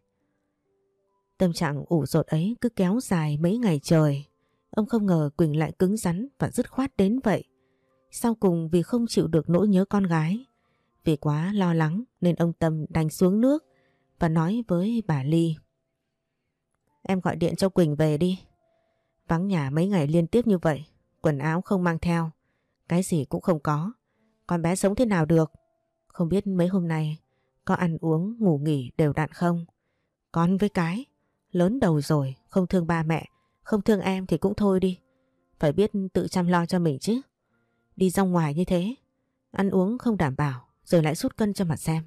Tâm trạng ủ rột ấy cứ kéo dài mấy ngày trời. Ông không ngờ Quỳnh lại cứng rắn và dứt khoát đến vậy. Sau cùng vì không chịu được nỗi nhớ con gái, vì quá lo lắng nên ông Tâm đành xuống nước và nói với bà Ly. Em gọi điện cho Quỳnh về đi. Vắng nhà mấy ngày liên tiếp như vậy, quần áo không mang theo, cái gì cũng không có. Con bé sống thế nào được? Không biết mấy hôm nay có ăn uống, ngủ nghỉ đều đặn không? Con với cái, lớn đầu rồi, không thương ba mẹ, không thương em thì cũng thôi đi. Phải biết tự chăm lo cho mình chứ. Đi ra ngoài như thế, ăn uống không đảm bảo, rồi lại sút cân cho mặt xem.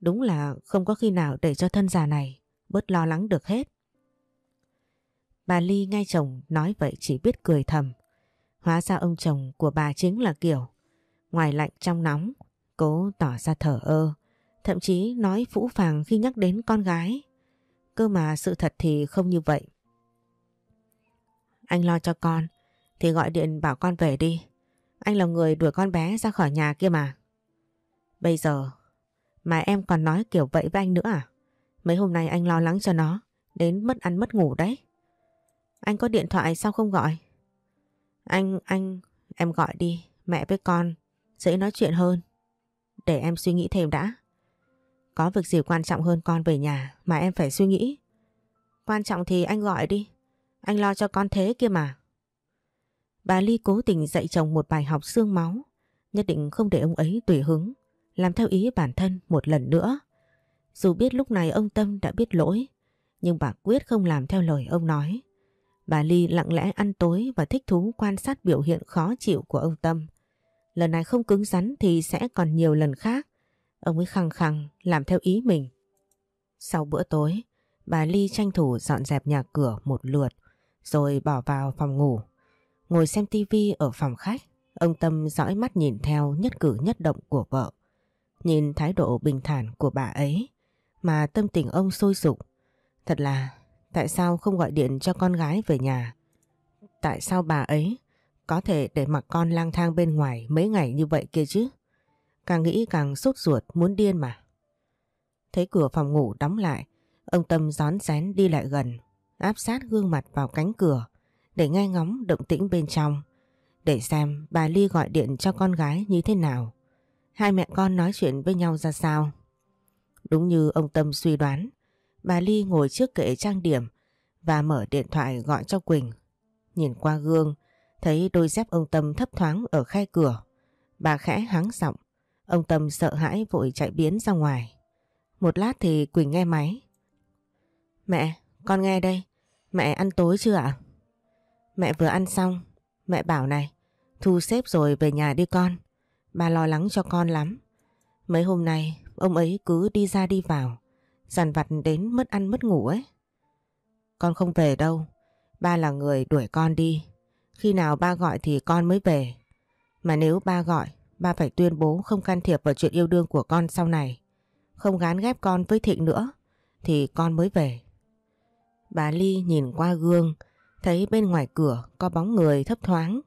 Đúng là không có khi nào để cho thân già này bớt lo lắng được hết. Bà Ly nghe chồng nói vậy chỉ biết cười thầm. Hóa ra ông chồng của bà chính là kiểu ngoài lạnh trong nóng, cố tỏ ra thở ơ, Thậm chí nói phũ phàng khi nhắc đến con gái. Cơ mà sự thật thì không như vậy. Anh lo cho con, thì gọi điện bảo con về đi. Anh là người đuổi con bé ra khỏi nhà kia mà. Bây giờ mà em còn nói kiểu vậy với anh nữa à? Mấy hôm nay anh lo lắng cho nó, đến mất ăn mất ngủ đấy. Anh có điện thoại sao không gọi? Anh, anh, em gọi đi, mẹ với con, dễ nói chuyện hơn. Để em suy nghĩ thêm đã. Có việc gì quan trọng hơn con về nhà mà em phải suy nghĩ. Quan trọng thì anh gọi đi, anh lo cho con thế kia mà. Bà Ly cố tình dạy chồng một bài học xương máu, nhất định không để ông ấy tùy hứng, làm theo ý bản thân một lần nữa. Dù biết lúc này ông Tâm đã biết lỗi, nhưng bà quyết không làm theo lời ông nói. Bà Ly lặng lẽ ăn tối và thích thú quan sát biểu hiện khó chịu của ông Tâm. Lần này không cứng rắn thì sẽ còn nhiều lần khác. Ông ấy khăng khăng làm theo ý mình. Sau bữa tối, bà Ly tranh thủ dọn dẹp nhà cửa một lượt rồi bỏ vào phòng ngủ. Ngồi xem tivi ở phòng khách, ông Tâm dõi mắt nhìn theo nhất cử nhất động của vợ. Nhìn thái độ bình thản của bà ấy mà tâm tình ông sôi sục. Thật là tại sao không gọi điện cho con gái về nhà? Tại sao bà ấy có thể để mặc con lang thang bên ngoài mấy ngày như vậy kia chứ? Càng nghĩ càng sốt ruột muốn điên mà. Thấy cửa phòng ngủ đóng lại, ông Tâm gión rén đi lại gần, áp sát gương mặt vào cánh cửa để nghe ngóng động tĩnh bên trong, để xem bà Ly gọi điện cho con gái như thế nào. Hai mẹ con nói chuyện với nhau ra sao. Đúng như ông Tâm suy đoán, bà Ly ngồi trước kệ trang điểm và mở điện thoại gọi cho Quỳnh. Nhìn qua gương, thấy đôi dép ông Tâm thấp thoáng ở khe cửa. Bà khẽ hắng giọng, ông Tâm sợ hãi vội chạy biến ra ngoài. Một lát thì Quỳnh nghe máy. Mẹ, con nghe đây, mẹ ăn tối chưa ạ? Mẹ vừa ăn xong, mẹ bảo này, thu xếp rồi về nhà đi con. Ba lo lắng cho con lắm. Mấy hôm nay ông ấy cứ đi ra đi vào, dằn vặt đến mất ăn mất ngủ ấy. Con không về đâu, ba là người đuổi con đi. Khi nào ba gọi thì con mới về. Mà nếu ba gọi, ba phải tuyên bố không can thiệp vào chuyện yêu đương của con sau này. Không gán ghép con với Thịnh nữa, thì con mới về. Bà Ly nhìn qua gương, thấy bên ngoài cửa có bóng người thấp thoáng.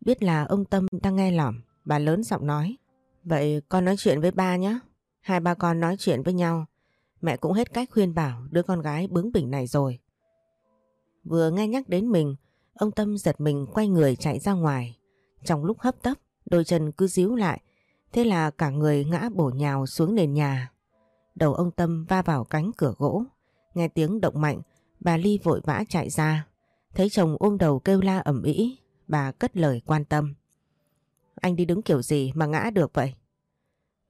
Biết là ông Tâm đang nghe lỏm, bà lớn giọng nói. Vậy con nói chuyện với ba nhé. Hai ba con nói chuyện với nhau. Mẹ cũng hết cách khuyên bảo đứa con gái bướng bỉnh này rồi. Vừa nghe nhắc đến mình, ông Tâm giật mình quay người chạy ra ngoài. Trong lúc hấp tấp, đôi chân cứ díu lại. Thế là cả người ngã bổ nhào xuống nền nhà. Đầu ông Tâm va vào cánh cửa gỗ. Nghe tiếng động mạnh, bà Ly vội vã chạy ra. Thấy chồng ôm đầu kêu la ẩm ĩ, bà cất lời quan tâm. Anh đi đứng kiểu gì mà ngã được vậy?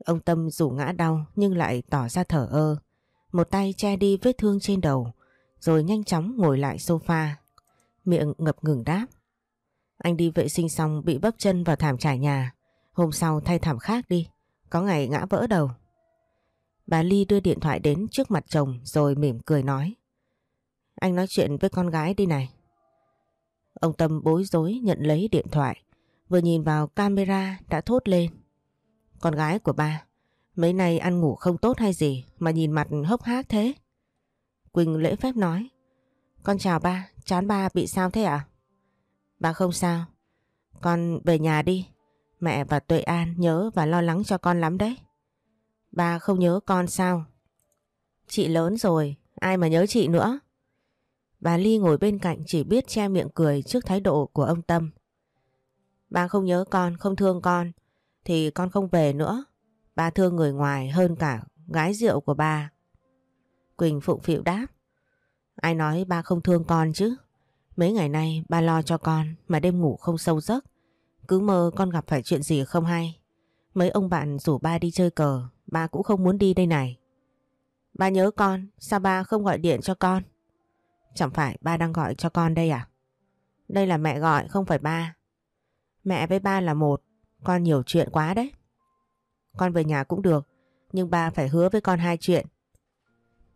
Ông Tâm dù ngã đau nhưng lại tỏ ra thở ơ. Một tay che đi vết thương trên đầu, rồi nhanh chóng ngồi lại sofa. Miệng ngập ngừng đáp. Anh đi vệ sinh xong bị bấp chân vào thảm trải nhà. Hôm sau thay thảm khác đi, có ngày ngã vỡ đầu. Bà Ly đưa điện thoại đến trước mặt chồng rồi mỉm cười nói. Anh nói chuyện với con gái đi này. Ông Tâm bối rối nhận lấy điện thoại. Vừa nhìn vào camera đã thốt lên. Con gái của ba, mấy nay ăn ngủ không tốt hay gì mà nhìn mặt hốc hác thế? Quỳnh lễ phép nói. Con chào ba, chán ba bị sao thế ạ? À? Ba không sao. Con về nhà đi. Mẹ và Tuệ An nhớ và lo lắng cho con lắm đấy. Ba không nhớ con sao? Chị lớn rồi, ai mà nhớ chị nữa? Bà Ly ngồi bên cạnh chỉ biết che miệng cười trước thái độ của ông Tâm. Ba không nhớ con, không thương con, thì con không về nữa. Ba thương người ngoài hơn cả gái rượu của bà. Quỳnh phụng phịu đáp. Ai nói ba không thương con chứ? Mấy ngày nay ba lo cho con mà đêm ngủ không sâu giấc. Cứ mơ con gặp phải chuyện gì không hay. Mấy ông bạn rủ ba đi chơi cờ, ba cũng không muốn đi đây này. Ba nhớ con, sao ba không gọi điện cho con? Chẳng phải ba đang gọi cho con đây à? Đây là mẹ gọi không phải ba. Mẹ với ba là một, con nhiều chuyện quá đấy. Con về nhà cũng được, nhưng ba phải hứa với con hai chuyện.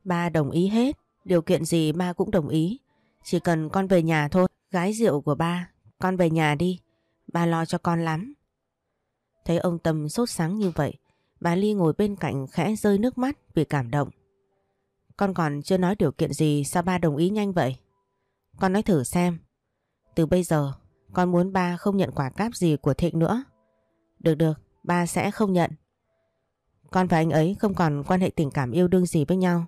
Ba đồng ý hết, điều kiện gì ba cũng đồng ý. Chỉ cần con về nhà thôi, gái rượu của ba, con về nhà đi, ba lo cho con lắm. Thấy ông Tâm sốt sáng như vậy, Bà Ly ngồi bên cạnh khẽ rơi nước mắt vì cảm động. Con còn chưa nói điều kiện gì sao ba đồng ý nhanh vậy? Con nói thử xem. Từ bây giờ con muốn ba không nhận quả cáp gì của Thịnh nữa. Được được, ba sẽ không nhận. Con và anh ấy không còn quan hệ tình cảm yêu đương gì với nhau.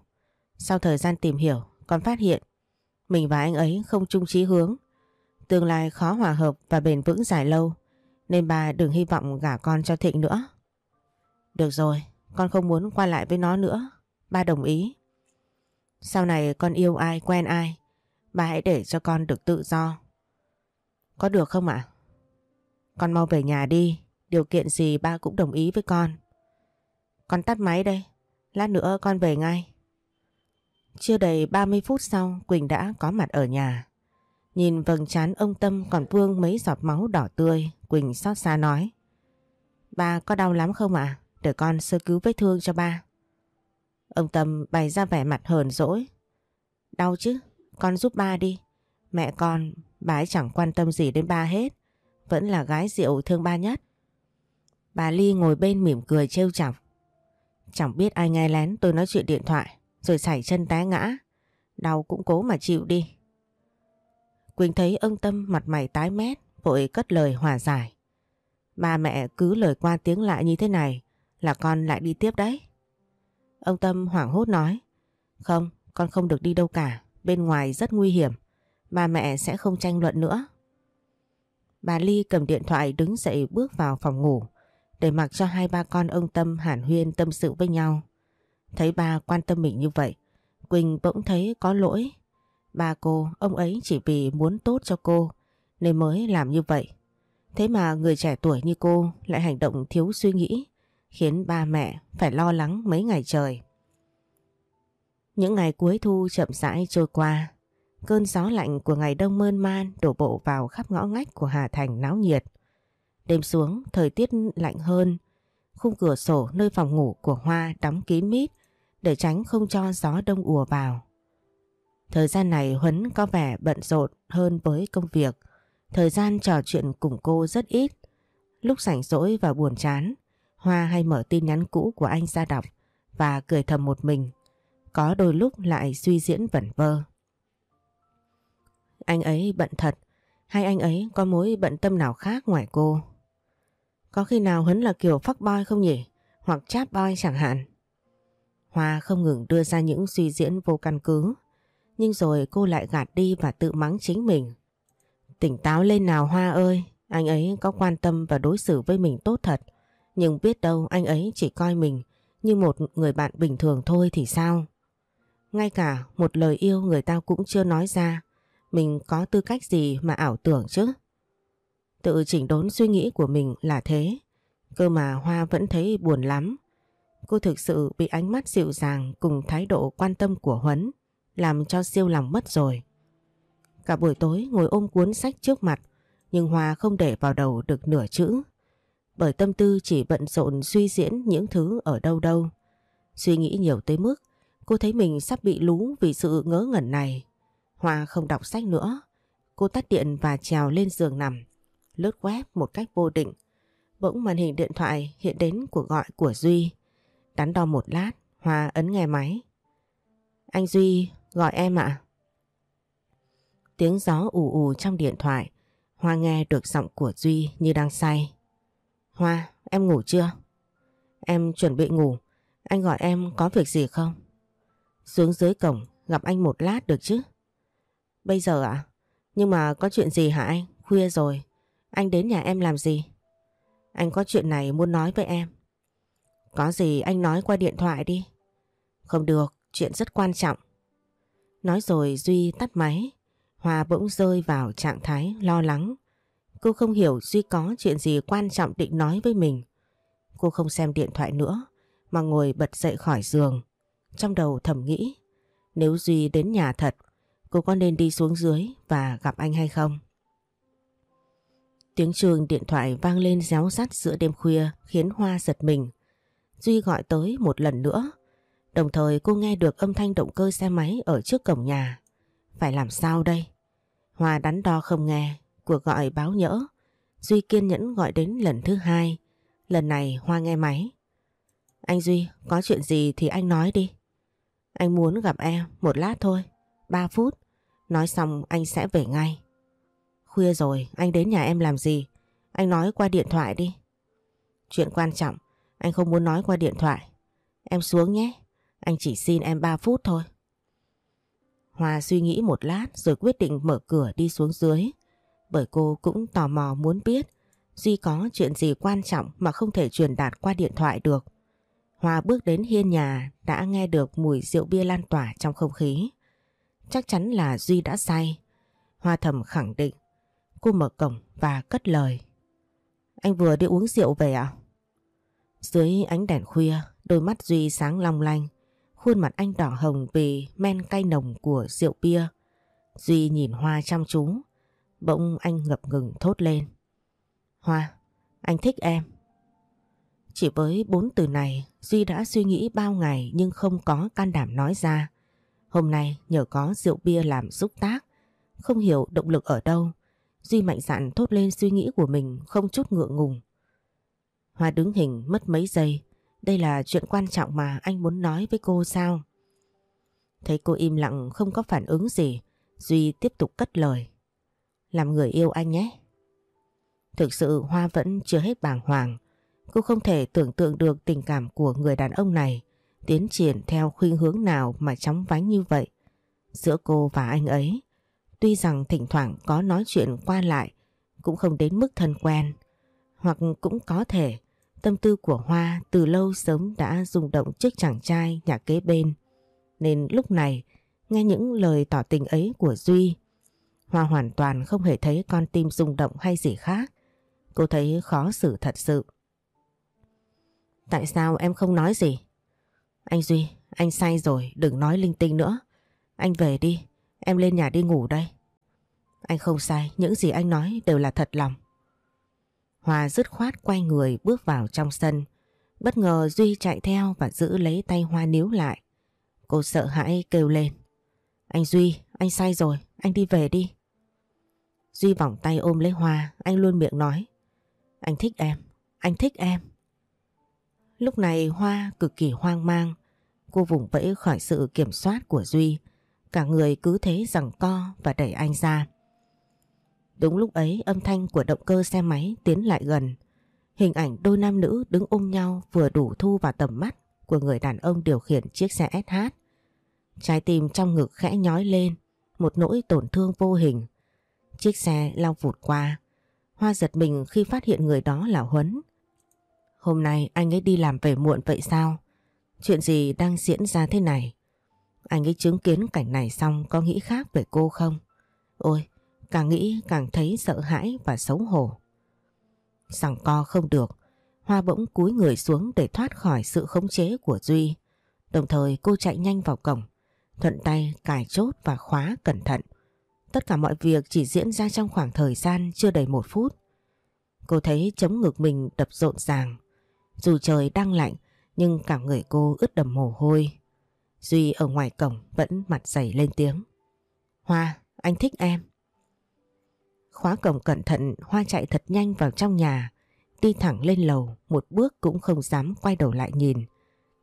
Sau thời gian tìm hiểu, con phát hiện mình và anh ấy không chung chí hướng. Tương lai khó hòa hợp và bền vững dài lâu. Nên bà đừng hy vọng gả con cho Thịnh nữa. Được rồi, con không muốn qua lại với nó nữa. Ba đồng ý. Sau này con yêu ai, quen ai, ba hãy để cho con được tự do. Có được không ạ? Con mau về nhà đi, điều kiện gì ba cũng đồng ý với con. Con tắt máy đây, lát nữa con về ngay. Chưa đầy 30 phút sau Quỳnh đã có mặt ở nhà. Nhìn vầng trán ông Tâm còn vương mấy giọt máu đỏ tươi, Quỳnh xót xa nói. Ba có đau lắm không ạ? Để con sơ cứu vết thương cho ba. Ông Tâm bày ra vẻ mặt hờn dỗi. Đau chứ, con giúp ba đi. Mẹ con, bà ấy chẳng quan tâm gì đến ba hết. Vẫn là gái rượu thương ba nhất. Bà Ly ngồi bên mỉm cười trêu chọc. Chẳng biết ai nghe lén tôi nói chuyện điện thoại rồi sải chân té ngã. Đau cũng cố mà chịu đi. Quỳnh thấy ông Tâm mặt mày tái mét, vội cất lời hòa giải. Ba mẹ cứ lời qua tiếng lại như thế này là con lại đi tiếp đấy. Ông Tâm hoảng hốt nói. Không, con không được đi đâu cả, bên ngoài rất nguy hiểm. Ba mẹ sẽ không tranh luận nữa. Bà Ly cầm điện thoại đứng dậy bước vào phòng ngủ để mặc cho hai ba con ông Tâm hàn huyên tâm sự với nhau. Thấy ba quan tâm mình như vậy, Quỳnh bỗng thấy có lỗi. Ba cô, ông ấy chỉ vì muốn tốt cho cô nên mới làm như vậy. Thế mà người trẻ tuổi như cô lại hành động thiếu suy nghĩ khiến ba mẹ phải lo lắng mấy ngày trời. Những ngày cuối thu chậm rãi trôi qua, cơn gió lạnh của ngày đông mơn man đổ bộ vào khắp ngõ ngách của Hà Thành náo nhiệt. Đêm xuống, thời tiết lạnh hơn, khung cửa sổ nơi phòng ngủ của Hoa đóng kín mít để tránh không cho gió đông ùa vào. Thời gian này Huấn có vẻ bận rộn hơn với công việc, thời gian trò chuyện cùng cô rất ít. Lúc rảnh rỗi và buồn chán, Hoa hay mở tin nhắn cũ của anh ra đọc và cười thầm một mình. Có đôi lúc lại suy diễn vẩn vơ. Anh ấy bận thật, hay anh ấy có mối bận tâm nào khác ngoài cô? Có khi nào Huấn là kiểu fuck boy không nhỉ? Hoặc chat boy chẳng hạn? Hoa không ngừng đưa ra những suy diễn vô căn cứ. Nhưng rồi cô lại gạt đi và tự mắng chính mình. Tỉnh táo lên nào Hoa ơi, anh ấy có quan tâm và đối xử với mình tốt thật. Nhưng biết đâu anh ấy chỉ coi mình như một người bạn bình thường thôi thì sao? Ngay cả một lời yêu người ta cũng chưa nói ra. Mình có tư cách gì mà ảo tưởng chứ? Tự chỉnh đốn suy nghĩ của mình là thế. Cơ mà Hoa vẫn thấy buồn lắm. Cô thực sự bị ánh mắt dịu dàng cùng thái độ quan tâm của Huấn, làm cho siêu lòng mất rồi. Cả buổi tối ngồi ôm cuốn sách trước mặt, nhưng Hoa không để vào đầu được nửa chữ. Bởi tâm tư chỉ bận rộn suy diễn những thứ ở đâu đâu. Suy nghĩ nhiều tới mức, cô thấy mình sắp bị lú vì sự ngớ ngẩn này. Hoa không đọc sách nữa. Cô tắt điện và trèo lên giường nằm. Lướt web một cách vô định. Bỗng màn hình điện thoại hiện đến cuộc gọi của Duy. Đắn đo một lát, Hoa ấn nghe máy. Anh Duy, gọi em ạ. Tiếng gió ù ù trong điện thoại. Hoa nghe được giọng của Duy như đang say. Hoa, em ngủ chưa? Em chuẩn bị ngủ. Anh gọi em có việc gì không? Xuống dưới cổng gặp anh một lát được chứ? Bây giờ ạ? Nhưng mà có chuyện gì hả anh? Khuya rồi. Anh đến nhà em làm gì? Anh có chuyện này muốn nói với em. Có gì anh nói qua điện thoại đi. Không được, chuyện rất quan trọng. Nói rồi Duy tắt máy. Hòa bỗng rơi vào trạng thái lo lắng. Cô không hiểu Duy có chuyện gì quan trọng định nói với mình. Cô không xem điện thoại nữa mà ngồi bật dậy khỏi giường. Trong đầu thầm nghĩ nếu Duy đến nhà thật cô có nên đi xuống dưới và gặp anh hay không? Tiếng chuông điện thoại vang lên réo rắt giữa đêm khuya khiến Hoa giật mình. Duy gọi tới một lần nữa. Đồng thời cô nghe được âm thanh động cơ xe máy ở trước cổng nhà. Phải làm sao đây? Hoa đắn đo không nghe, cuộc gọi báo nhỡ. Duy kiên nhẫn gọi đến lần thứ hai. Lần này Hoa nghe máy. Anh Duy, có chuyện gì thì anh nói đi. Anh muốn gặp em một lát thôi, 3 phút. Nói xong anh sẽ về ngay. Khuya rồi, anh đến nhà em làm gì? Anh nói qua điện thoại đi. Chuyện quan trọng, anh không muốn nói qua điện thoại. Em xuống nhé, anh chỉ xin em 3 phút thôi. Hòa suy nghĩ một lát rồi quyết định mở cửa đi xuống dưới. Bởi cô cũng tò mò muốn biết Duy có chuyện gì quan trọng mà không thể truyền đạt qua điện thoại được. Hòa bước đến hiên nhà đã nghe được mùi rượu bia lan tỏa trong không khí. Chắc chắn là Duy đã say. Hoa thầm khẳng định. Cô mở cổng và cất lời. Anh vừa đi uống rượu về ạ? Dưới ánh đèn khuya, đôi mắt Duy sáng long lanh. Khuôn mặt anh đỏ hồng vì men cay nồng của rượu bia. Duy nhìn Hoa chăm chú. Bỗng anh ngập ngừng thốt lên. Hoa, anh thích em. Chỉ với bốn từ này, Duy đã suy nghĩ bao ngày nhưng không có can đảm nói ra. Hôm nay nhờ có rượu bia làm xúc tác, không hiểu động lực ở đâu. Duy mạnh dạn thốt lên suy nghĩ của mình không chút ngượng ngùng. Hoa đứng hình mất mấy giây. Đây là chuyện quan trọng mà anh muốn nói với cô sao? Thấy cô im lặng không có phản ứng gì, Duy tiếp tục cất lời. Làm người yêu anh nhé. Thực sự Hoa vẫn chưa hết bàng hoàng. Cô không thể tưởng tượng được tình cảm của người đàn ông này tiến triển theo khuynh hướng nào mà chóng vánh như vậy. Giữa cô và anh ấy, tuy rằng thỉnh thoảng có nói chuyện qua lại, cũng không đến mức thân quen. Hoặc cũng có thể tâm tư của Hoa từ lâu sớm đã rung động trước chàng trai nhà kế bên. Nên lúc này, nghe những lời tỏ tình ấy của Duy, Hoa hoàn toàn không hề thấy con tim rung động hay gì khác. Cô thấy khó xử thật sự. Tại sao em không nói gì? Anh Duy, anh say rồi, đừng nói linh tinh nữa. Anh về đi, em lên nhà đi ngủ đây. Anh không sai, những gì anh nói đều là thật lòng. Hòa dứt khoát quay người bước vào trong sân. Bất ngờ Duy chạy theo và giữ lấy tay Hoa níu lại. Cô sợ hãi kêu lên. Anh Duy, anh say rồi, anh đi về đi. Duy vòng tay ôm lấy Hoa, anh luôn miệng nói. Anh thích em, anh thích em. Lúc này Hoa cực kỳ hoang mang. Cô vùng vẫy khỏi sự kiểm soát của Duy. Cả người cứ thế rằng co và đẩy anh ra. Đúng lúc ấy âm thanh của động cơ xe máy tiến lại gần. Hình ảnh đôi nam nữ đứng ôm nhau vừa đủ thu vào tầm mắt của người đàn ông điều khiển chiếc xe SH. Trái tim trong ngực khẽ nhói lên, một nỗi tổn thương vô hình. Chiếc xe lao vụt qua. Hoa giật mình khi phát hiện người đó là Huấn. Hôm nay anh ấy đi làm về muộn vậy sao? Chuyện gì đang diễn ra thế này? Anh ấy chứng kiến cảnh này xong có nghĩ khác về cô không? Ôi, càng nghĩ càng thấy sợ hãi và xấu hổ. Rằng co không được, Hoa bỗng cúi người xuống để thoát khỏi sự khống chế của Duy. Đồng thời cô chạy nhanh vào cổng, thuận tay cài chốt và khóa cẩn thận. Tất cả mọi việc chỉ diễn ra trong khoảng thời gian chưa đầy một phút. Cô thấy chống ngực mình đập rộn ràng. Dù trời đang lạnh nhưng cả người cô ướt đầm mồ hôi. Duy ở ngoài cổng vẫn mặt dày lên tiếng. Hoa, anh thích em. Khóa cổng cẩn thận, Hoa chạy thật nhanh vào trong nhà. Đi thẳng lên lầu, một bước cũng không dám quay đầu lại nhìn.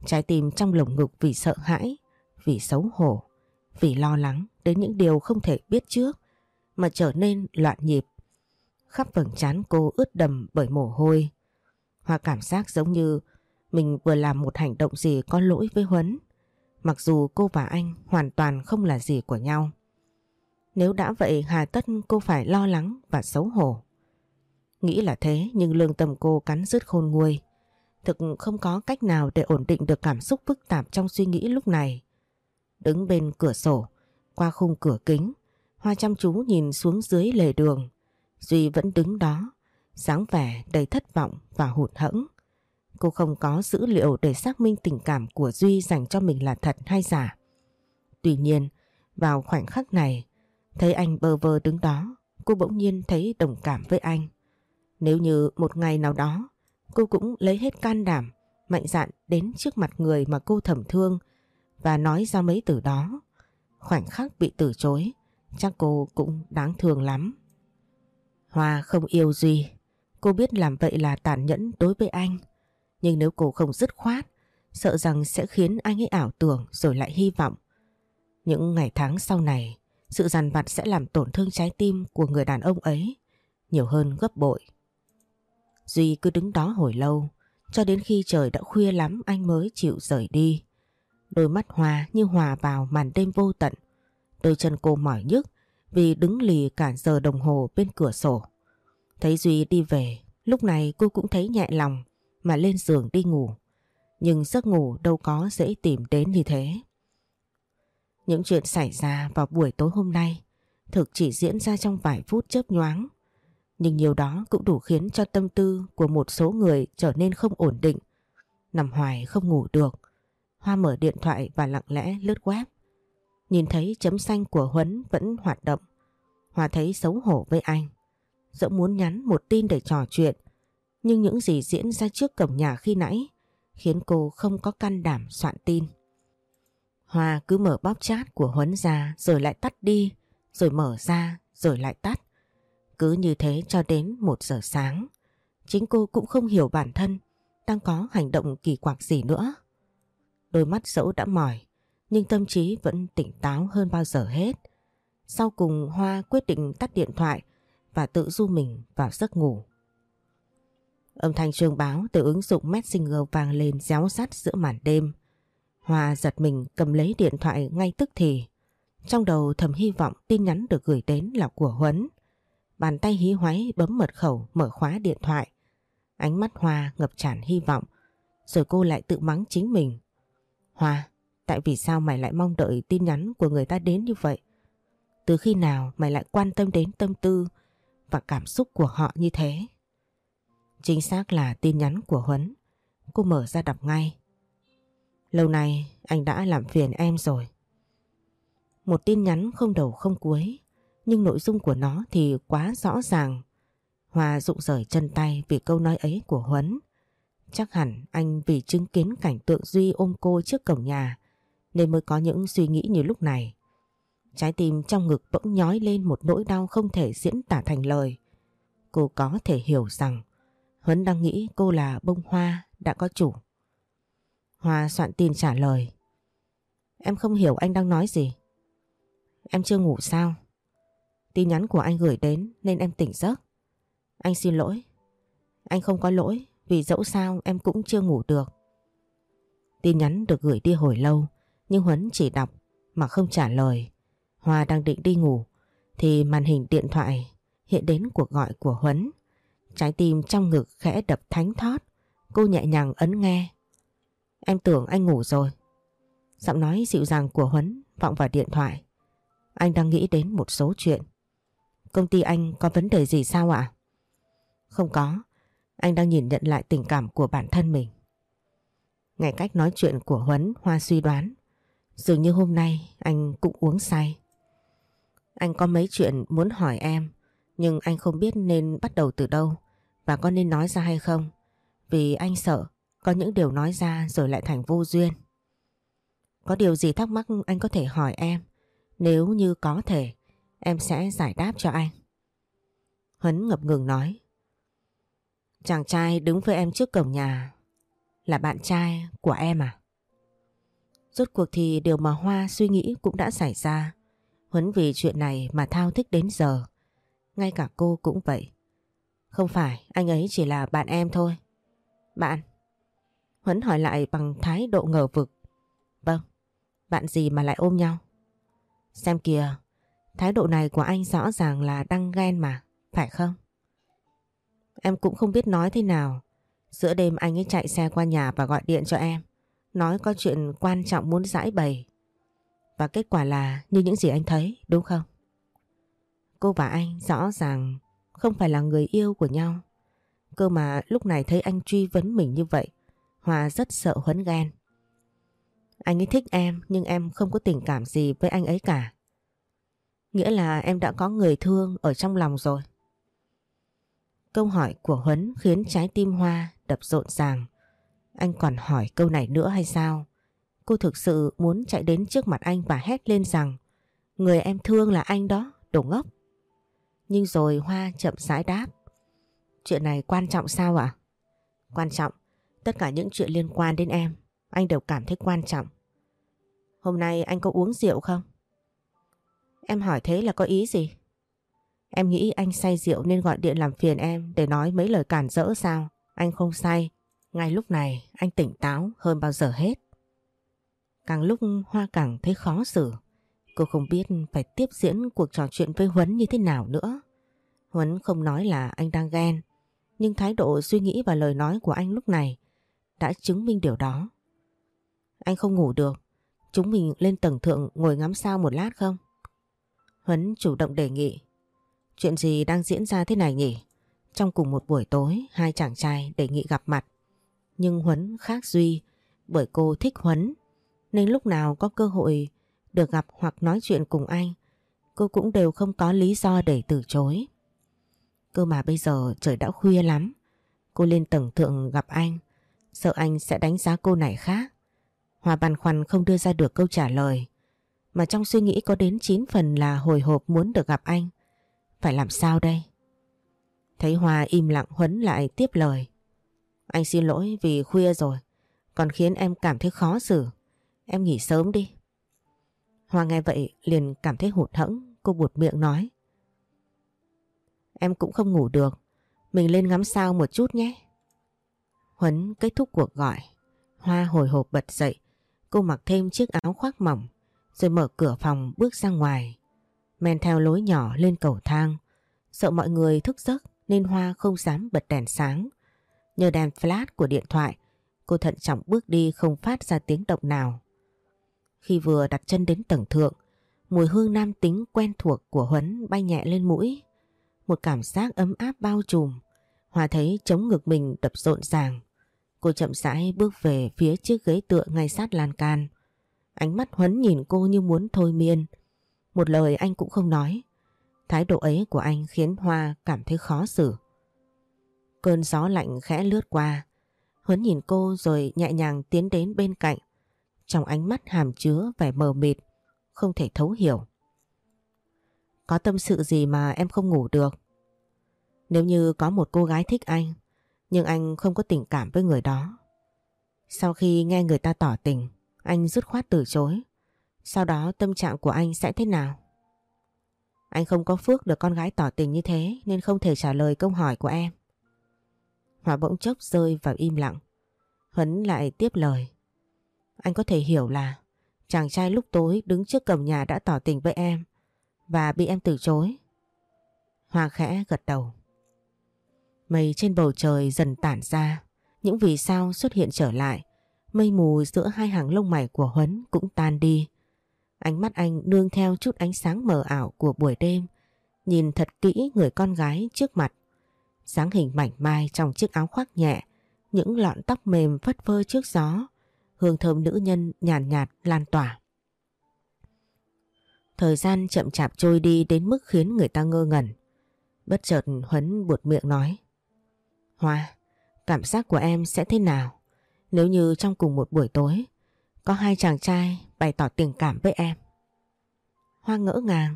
Trái tim trong lồng ngực vì sợ hãi, vì xấu hổ, vì lo lắng đến những điều không thể biết trước mà trở nên loạn nhịp. Khắp vầng trán cô ướt đầm bởi mồ hôi. Hoa cảm giác giống như mình vừa làm một hành động gì có lỗi với Huấn. Mặc dù cô và anh hoàn toàn không là gì của nhau. Nếu đã vậy hà tất cô phải lo lắng và xấu hổ. Nghĩ là thế nhưng lương tâm cô cắn rứt khôn nguôi. Thực không có cách nào để ổn định được cảm xúc phức tạp trong suy nghĩ lúc này. Đứng bên cửa sổ, qua khung cửa kính, Hoa chăm chú nhìn xuống dưới lề đường. Duy vẫn đứng đó, dáng vẻ đầy thất vọng và hụt hẫng. Cô không có dữ liệu để xác minh tình cảm của Duy dành cho mình là thật hay giả. Tuy nhiên, vào khoảnh khắc này, thấy anh bơ vơ đứng đó, cô bỗng nhiên thấy đồng cảm với anh. Nếu như một ngày nào đó, cô cũng lấy hết can đảm, mạnh dạn đến trước mặt người mà cô thầm thương và nói ra mấy từ đó. Khoảnh khắc bị từ chối, chắc cô cũng đáng thương lắm. Hoa không yêu Duy, cô biết làm vậy là tàn nhẫn đối với anh. Nhưng nếu cô không dứt khoát, sợ rằng sẽ khiến anh ấy ảo tưởng rồi lại hy vọng. Những ngày tháng sau này, sự dằn vặt sẽ làm tổn thương trái tim của người đàn ông ấy nhiều hơn gấp bội. Duy cứ đứng đó hồi lâu, cho đến khi trời đã khuya lắm anh mới chịu rời đi. Đôi mắt hòa như hòa vào màn đêm vô tận. Đôi chân cô mỏi nhức vì đứng lì cả giờ đồng hồ bên cửa sổ. Thấy Duy đi về, lúc này cô cũng thấy nhẹ lòng mà lên giường đi ngủ. Nhưng giấc ngủ đâu có dễ tìm đến như thế. Những chuyện xảy ra vào buổi tối hôm nay thực chỉ diễn ra trong vài phút chớp nhoáng. Nhưng nhiều đó cũng đủ khiến cho tâm tư của một số người trở nên không ổn định. Nằm hoài không ngủ được. Hoa mở điện thoại và lặng lẽ lướt web. Nhìn thấy chấm xanh của Huấn vẫn hoạt động. Hoa thấy xấu hổ với anh. Dẫu muốn nhắn một tin để trò chuyện. Nhưng những gì diễn ra trước cổng nhà khi nãy khiến cô không có can đảm soạn tin. Hoa cứ mở bóp chat của Huấn ra rồi lại tắt đi, rồi mở ra rồi lại tắt. Cứ như thế cho đến một giờ sáng. Chính cô cũng không hiểu bản thân đang có hành động kỳ quặc gì nữa. Đôi mắt dẫu đã mỏi, nhưng tâm trí vẫn tỉnh táo hơn bao giờ hết. Sau cùng Hoa quyết định tắt điện thoại và tự du mình vào giấc ngủ. Âm thanh trường báo từ ứng dụng Messenger vang lên réo rắt giữa màn đêm. Hòa giật mình cầm lấy điện thoại ngay tức thì. Trong đầu thầm hy vọng tin nhắn được gửi đến là của Huấn. Bàn tay hí hoáy bấm mật khẩu mở khóa điện thoại. Ánh mắt Hoa ngập tràn hy vọng. Rồi cô lại tự mắng chính mình. Hoa, tại vì sao mày lại mong đợi tin nhắn của người ta đến như vậy? Từ khi nào mày lại quan tâm đến tâm tư và cảm xúc của họ như thế? Chính xác là tin nhắn của Huấn. Cô mở ra đọc ngay. Lâu nay anh đã làm phiền em rồi. Một tin nhắn không đầu không cuối, nhưng nội dung của nó thì quá rõ ràng. Hòa rụng rời chân tay vì câu nói ấy của Huấn. Chắc hẳn anh vì chứng kiến cảnh tượng Duy ôm cô trước cổng nhà nên mới có những suy nghĩ như lúc này. Trái tim trong ngực bỗng nhói lên một nỗi đau không thể diễn tả thành lời. Cô có thể hiểu rằng Huấn đang nghĩ cô là bông hoa đã có chủ. Hoa soạn tin trả lời. Em không hiểu anh đang nói gì. Em chưa ngủ sao? Tin nhắn của anh gửi đến nên em tỉnh giấc. Anh xin lỗi. Anh không có lỗi, vì dẫu sao em cũng chưa ngủ được. Tin nhắn được gửi đi hồi lâu, nhưng Huấn chỉ đọc mà không trả lời. Hoa đang định đi ngủ, thì màn hình điện thoại hiện đến cuộc gọi của Huấn. Trái tim trong ngực khẽ đập thánh thót. Cô nhẹ nhàng ấn nghe. Em tưởng anh ngủ rồi. Giọng nói dịu dàng của Huấn vọng vào điện thoại. Anh đang nghĩ đến một số chuyện. Công ty anh có vấn đề gì sao ạ? Không có. Anh đang nhìn nhận lại tình cảm của bản thân mình. Ngày cách nói chuyện của Huấn, Hoa suy đoán. Dường như hôm nay anh cũng uống say. Anh có mấy chuyện muốn hỏi em, nhưng anh không biết nên bắt đầu từ đâu và có nên nói ra hay không. Vì anh sợ có những điều nói ra rồi lại thành vô duyên. Có điều gì thắc mắc anh có thể hỏi em. Nếu như có thể, em sẽ giải đáp cho anh. Huấn ngập ngừng nói. Chàng trai đứng với em trước cổng nhà là bạn trai của em à? Rốt cuộc thì điều mà Hoa suy nghĩ cũng đã xảy ra. Huấn vì chuyện này mà thao thức đến giờ. Ngay cả cô cũng vậy. Không phải, anh ấy chỉ là bạn em thôi. Bạn? Huấn hỏi lại bằng thái độ ngờ vực. Vâng, bạn gì mà lại ôm nhau? Xem kìa, thái độ này của anh rõ ràng là đang ghen mà, phải không? Em cũng không biết nói thế nào. Giữa đêm anh ấy chạy xe qua nhà và gọi điện cho em. Nói có chuyện quan trọng muốn giải bày. Và kết quả là như những gì anh thấy, đúng không? Cô và anh rõ ràng không phải là người yêu của nhau. Cơ mà lúc này thấy anh truy vấn mình như vậy, Hòa rất sợ Huấn ghen. Anh ấy thích em nhưng em không có tình cảm gì với anh ấy cả. Nghĩa là em đã có người thương ở trong lòng rồi. Câu hỏi của Huấn khiến trái tim Hoa đập rộn ràng. Anh còn hỏi câu này nữa hay sao? Cô thực sự muốn chạy đến trước mặt anh và hét lên rằng người em thương là anh đó, đồ ngốc. Nhưng rồi Hoa chậm rãi đáp. Chuyện này quan trọng sao ạ? Quan trọng, tất cả những chuyện liên quan đến em, anh đều cảm thấy quan trọng. Hôm nay anh có uống rượu không? Em hỏi thế là có ý gì? Em nghĩ anh say rượu nên gọi điện làm phiền em để nói mấy lời cản rỡ sao? Anh không say. Ngay lúc này, anh tỉnh táo hơn bao giờ hết. Càng lúc Hoa càng thấy khó xử. Cô không biết phải tiếp diễn cuộc trò chuyện với Huấn như thế nào nữa. Huấn không nói là anh đang ghen. Nhưng thái độ suy nghĩ và lời nói của anh lúc này đã chứng minh điều đó. Anh không ngủ được. Chúng mình lên tầng thượng ngồi ngắm sao một lát không? Huấn chủ động đề nghị. Chuyện gì đang diễn ra thế này nhỉ? Trong cùng một buổi tối, hai chàng trai đề nghị gặp mặt. Nhưng Huấn khác Duy, bởi cô thích Huấn. Nên lúc nào có cơ hội được gặp hoặc nói chuyện cùng anh, cô cũng đều không có lý do để từ chối. Cơ mà bây giờ trời đã khuya lắm. Cô lên tầng thượng gặp anh, sợ anh sẽ đánh giá cô này khác. Hòa băn khoăn không đưa ra được câu trả lời. Mà trong suy nghĩ có đến 9 phần là hồi hộp muốn được gặp anh. Phải làm sao đây? Thấy Hòa im lặng Huấn lại tiếp lời. Anh xin lỗi vì khuya rồi, còn khiến em cảm thấy khó xử. Em nghỉ sớm đi. Hoa nghe vậy liền cảm thấy hụt hẫng, cô buột miệng nói. Em cũng không ngủ được, mình lên ngắm sao một chút nhé. Huấn kết thúc cuộc gọi, Hoa hồi hộp bật dậy, cô mặc thêm chiếc áo khoác mỏng, rồi mở cửa phòng bước ra ngoài. Men theo lối nhỏ lên cầu thang, sợ mọi người thức giấc nên Hoa không dám bật đèn sáng. Nhờ đèn flash của điện thoại, cô thận trọng bước đi không phát ra tiếng động nào. Khi vừa đặt chân đến tầng thượng, mùi hương nam tính quen thuộc của Huấn bay nhẹ lên mũi. Một cảm giác ấm áp bao trùm. Hòa thấy chống ngực mình đập rộn ràng. Cô chậm rãi bước về phía chiếc ghế tựa ngay sát lan can. Ánh mắt Huấn nhìn cô như muốn thôi miên. Một lời anh cũng không nói. Thái độ ấy của anh khiến Hoa cảm thấy khó xử. Cơn gió lạnh khẽ lướt qua. Huấn nhìn cô rồi nhẹ nhàng tiến đến bên cạnh. Trong ánh mắt hàm chứa vẻ mờ mịt, không thể thấu hiểu. Có tâm sự gì mà em không ngủ được? Nếu như có một cô gái thích anh, nhưng anh không có tình cảm với người đó. Sau khi nghe người ta tỏ tình, anh dứt khoát từ chối. Sau đó tâm trạng của anh sẽ thế nào? Anh không có phước được con gái tỏ tình như thế nên không thể trả lời câu hỏi của em. Hòa bỗng chốc rơi vào im lặng. Huấn lại tiếp lời. Anh có thể hiểu là chàng trai lúc tối đứng trước cổng nhà đã tỏ tình với em và bị em từ chối. Hòa khẽ gật đầu. Mây trên bầu trời dần tản ra, những vì sao xuất hiện trở lại. Mây mù giữa hai hàng lông mày của Huấn cũng tan đi. Ánh mắt anh nương theo chút ánh sáng mờ ảo của buổi đêm, nhìn thật kỹ người con gái trước mặt. dáng hình mảnh mai trong chiếc áo khoác nhẹ, những lọn tóc mềm phất phơ trước gió, hương thơm nữ nhân nhàn nhạt, nhạt lan tỏa. Thời gian chậm chạp trôi đi đến mức khiến người ta ngơ ngẩn. Bất chợt Huấn buột miệng nói. Hoa, cảm giác của em sẽ thế nào nếu như trong cùng một buổi tối có hai chàng trai bày tỏ tình cảm với em? Hoa ngỡ ngàng,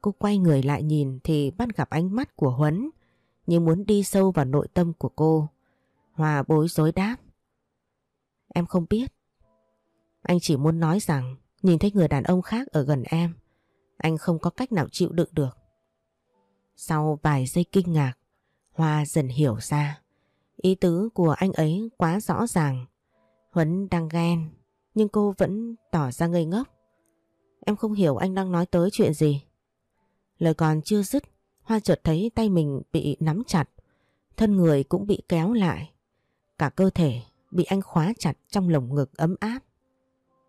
cô quay người lại nhìn thì bắt gặp ánh mắt của Huấn như muốn đi sâu vào nội tâm của cô. Hoa bối rối đáp. Em không biết. Anh chỉ muốn nói rằng nhìn thấy người đàn ông khác ở gần em, anh không có cách nào chịu đựng được. Sau vài giây kinh ngạc, Hoa dần hiểu ra. Ý tứ của anh ấy quá rõ ràng. Huấn đang ghen, nhưng cô vẫn tỏ ra ngây ngốc. Em không hiểu anh đang nói tới chuyện gì. Lời còn chưa dứt, Hoa chợt thấy tay mình bị nắm chặt, thân người cũng bị kéo lại. Cả cơ thể bị anh khóa chặt trong lồng ngực ấm áp.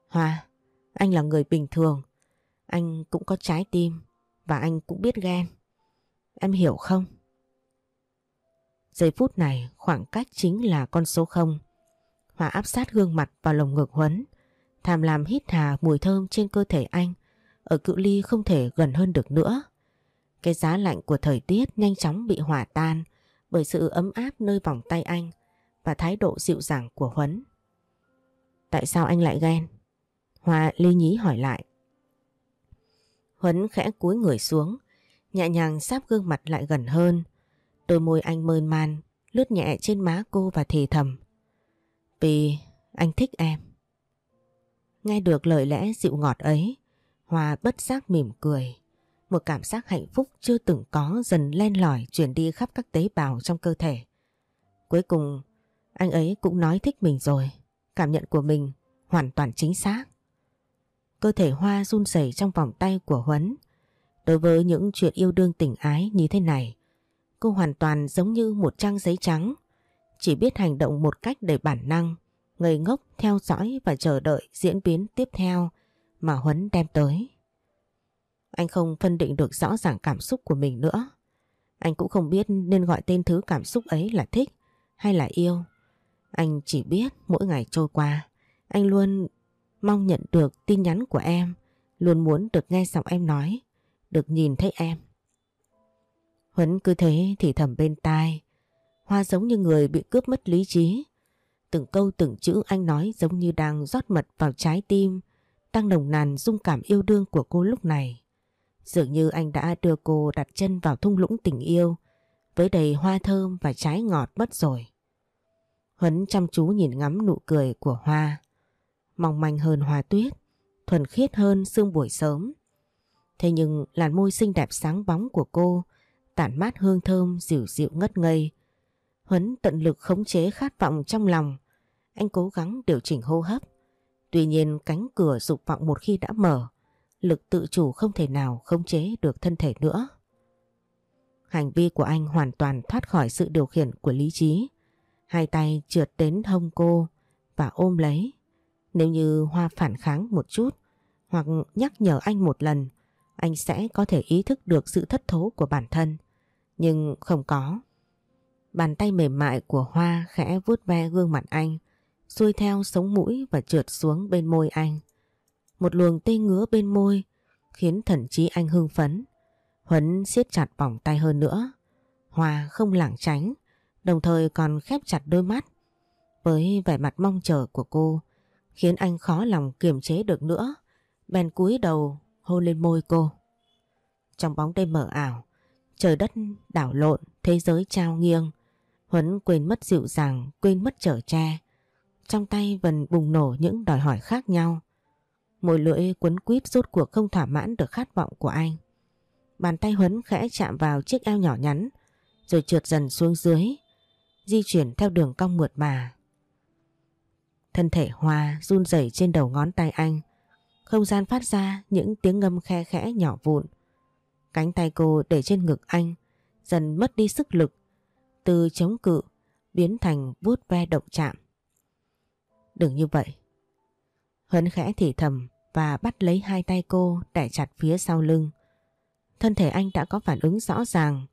Hoa, anh là người bình thường, anh cũng có trái tim và anh cũng biết ghen. Em hiểu không? Giây phút này khoảng cách chính là con số 0. Hòa áp sát gương mặt vào lồng ngực Huấn, tham lam hít hà mùi thơm trên cơ thể anh, ở cự ly không thể gần hơn được nữa. Cái giá lạnh của thời tiết nhanh chóng bị hòa tan bởi sự ấm áp nơi vòng tay anh và thái độ dịu dàng của Huấn. Tại sao anh lại ghen? hòa ly nhí hỏi lại. Huấn khẽ cúi người xuống, nhẹ nhàng sáp gương mặt lại gần hơn. Đôi môi anh mơn man, lướt nhẹ trên má cô và thì thầm. Vì Anh thích em. Nghe được lời lẽ dịu ngọt ấy, Hoa bất giác mỉm cười. Một cảm giác hạnh phúc chưa từng có dần len lỏi chuyển đi khắp các tế bào trong cơ thể. Cuối cùng, anh ấy cũng nói thích mình rồi. Cảm nhận của mình hoàn toàn chính xác. Cơ thể Hoa run rẩy trong vòng tay của Huấn. Đối với những chuyện yêu đương tình ái như thế này, cô hoàn toàn giống như một trang giấy trắng. Chỉ biết hành động một cách để bản năng, ngây ngốc theo dõi và chờ đợi diễn biến tiếp theo mà Huấn đem tới. Anh không phân định được rõ ràng cảm xúc của mình nữa. Anh cũng không biết nên gọi tên thứ cảm xúc ấy là thích hay là yêu. Anh chỉ biết mỗi ngày trôi qua, anh luôn mong nhận được tin nhắn của em, luôn muốn được nghe giọng em nói, được nhìn thấy em. Huấn cứ thế thì thầm bên tai, Hoa giống như người bị cướp mất lý trí. Từng câu từng chữ anh nói giống như đang rót mật vào trái tim, đang nồng nàn dung cảm yêu đương của cô lúc này. Dường như anh đã đưa cô đặt chân vào thung lũng tình yêu với đầy hoa thơm và trái ngọt mất rồi. Huấn chăm chú nhìn ngắm nụ cười của Hoa. Mong manh hơn hoa tuyết, thuần khiết hơn sương buổi sớm. Thế nhưng làn môi xinh đẹp sáng bóng của cô tản mát hương thơm dịu dịu ngất ngây. Huấn tận lực khống chế khát vọng trong lòng. Anh cố gắng điều chỉnh hô hấp. Tuy nhiên cánh cửa dục vọng một khi đã mở, lực tự chủ không thể nào khống chế được thân thể nữa. Hành vi của anh hoàn toàn thoát khỏi sự điều khiển của lý trí. Hai tay trượt đến hông cô và ôm lấy. Nếu như Hoa phản kháng một chút hoặc nhắc nhở anh một lần, anh sẽ có thể ý thức được sự thất thố của bản thân. Nhưng không có. Bàn tay mềm mại của Hoa khẽ vuốt ve gương mặt anh, xuôi theo sống mũi và trượt xuống bên môi anh. Một luồng tê ngứa bên môi khiến thần trí anh hưng phấn. Huấn siết chặt vòng tay hơn nữa. Hoa không lảng tránh, đồng thời còn khép chặt đôi mắt. Với vẻ mặt mong chờ của cô, khiến anh khó lòng kiềm chế được nữa. Bèn cúi đầu hôn lên môi cô. Trong bóng đêm mờ ảo, trời đất đảo lộn, thế giới trao nghiêng. Huấn quên mất dịu dàng, quên mất trở tre. Trong tay vần bùng nổ những đòi hỏi khác nhau. Môi lưỡi quấn quýt rốt cuộc không thỏa mãn được khát vọng của anh. Bàn tay Huấn khẽ chạm vào chiếc eo nhỏ nhắn, rồi trượt dần xuống dưới, di chuyển theo đường cong mượt mà. Thân thể Hoa run rẩy trên đầu ngón tay anh, không gian phát ra những tiếng ngâm khe khẽ nhỏ vụn. Cánh tay cô để trên ngực anh, dần mất đi sức lực, từ chống cự biến thành vuốt ve động chạm. Đừng như vậy. Huấn khẽ thì thầm và bắt lấy hai tay cô đẻ chặt phía sau lưng. Thân thể anh đã có phản ứng rõ ràng.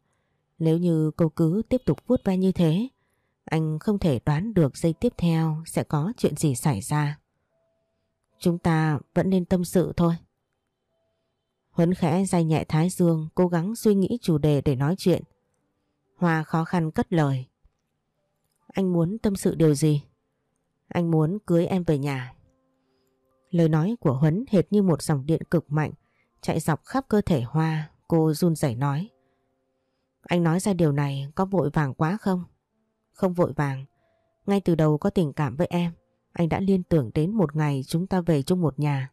Nếu như cô cứ tiếp tục vuốt ve như thế, anh không thể đoán được giây tiếp theo sẽ có chuyện gì xảy ra. Chúng ta vẫn nên tâm sự thôi. Huấn khẽ day nhẹ thái dương, cố gắng suy nghĩ chủ đề để nói chuyện. Hoa khó khăn cất lời. Anh muốn tâm sự điều gì? Anh muốn cưới em về nhà. Lời nói của Huấn hệt như một dòng điện cực mạnh chạy dọc khắp cơ thể Hoa, cô run rẩy nói. Anh nói ra điều này có vội vàng quá không? Không vội vàng. Ngay từ đầu có tình cảm với em, anh đã liên tưởng đến một ngày chúng ta về chung một nhà.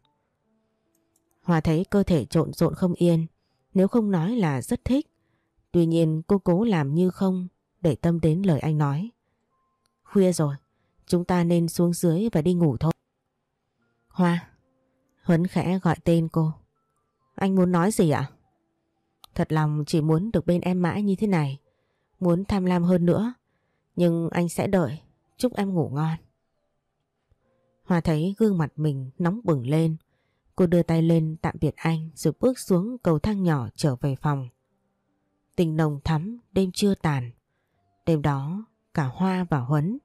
Hòa thấy cơ thể trộn rộn không yên, nếu không nói là rất thích. Tuy nhiên cô cố làm như không để tâm đến lời anh nói. Khuya rồi, chúng ta nên xuống dưới và đi ngủ thôi. Hoa, Huấn khẽ gọi tên cô. Anh muốn nói gì ạ? Thật lòng chỉ muốn được bên em mãi như thế này. Muốn tham lam hơn nữa. Nhưng anh sẽ đợi. Chúc em ngủ ngon. Hoa thấy gương mặt mình nóng bừng lên. Cô đưa tay lên tạm biệt anh rồi bước xuống cầu thang nhỏ trở về phòng. Tình nồng thắm đêm chưa tàn. Đêm đó cả Hoa và Huấn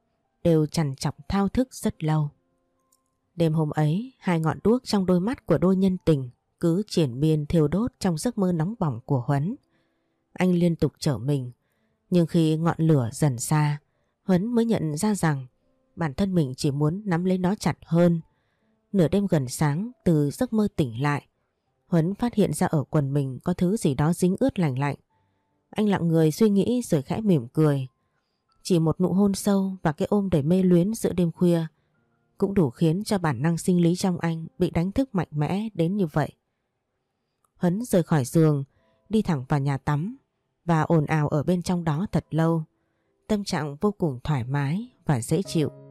đều chằn chọc thao thức rất lâu. Đêm hôm ấy, hai ngọn đuốc trong đôi mắt của đôi nhân tình cứ triển miên thiêu đốt trong giấc mơ nóng bỏng của Huấn. Anh liên tục trở mình, nhưng khi ngọn lửa dần xa, Huấn mới nhận ra rằng bản thân mình chỉ muốn nắm lấy nó chặt hơn. Nửa đêm gần sáng từ giấc mơ tỉnh lại, Huấn phát hiện ra ở quần mình có thứ gì đó dính ướt lạnh lạnh. Anh lặng người suy nghĩ rồi khẽ mỉm cười. Chỉ một nụ hôn sâu và cái ôm đầy mê luyến giữa đêm khuya cũng đủ khiến cho bản năng sinh lý trong anh bị đánh thức mạnh mẽ đến như vậy. huấn rời khỏi giường, đi thẳng vào nhà tắm và ồn ào ở bên trong đó thật lâu. Tâm trạng vô cùng thoải mái và dễ chịu.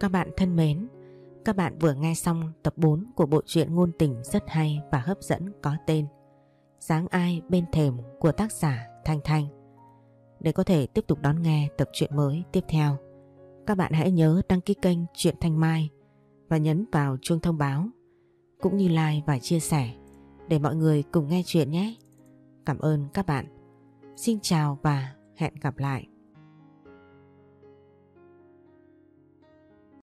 Các bạn thân mến, các bạn vừa nghe xong tập 4 của bộ truyện ngôn tình rất hay và hấp dẫn có tên Sáng ai bên thềm của tác giả Thanh Thanh. Để có thể tiếp tục đón nghe tập truyện mới tiếp theo, các bạn hãy nhớ đăng ký kênh Truyện Thanh Mai và nhấn vào chuông thông báo cũng như like và chia sẻ để mọi người cùng nghe chuyện nhé. Cảm ơn các bạn. Xin chào và hẹn gặp lại.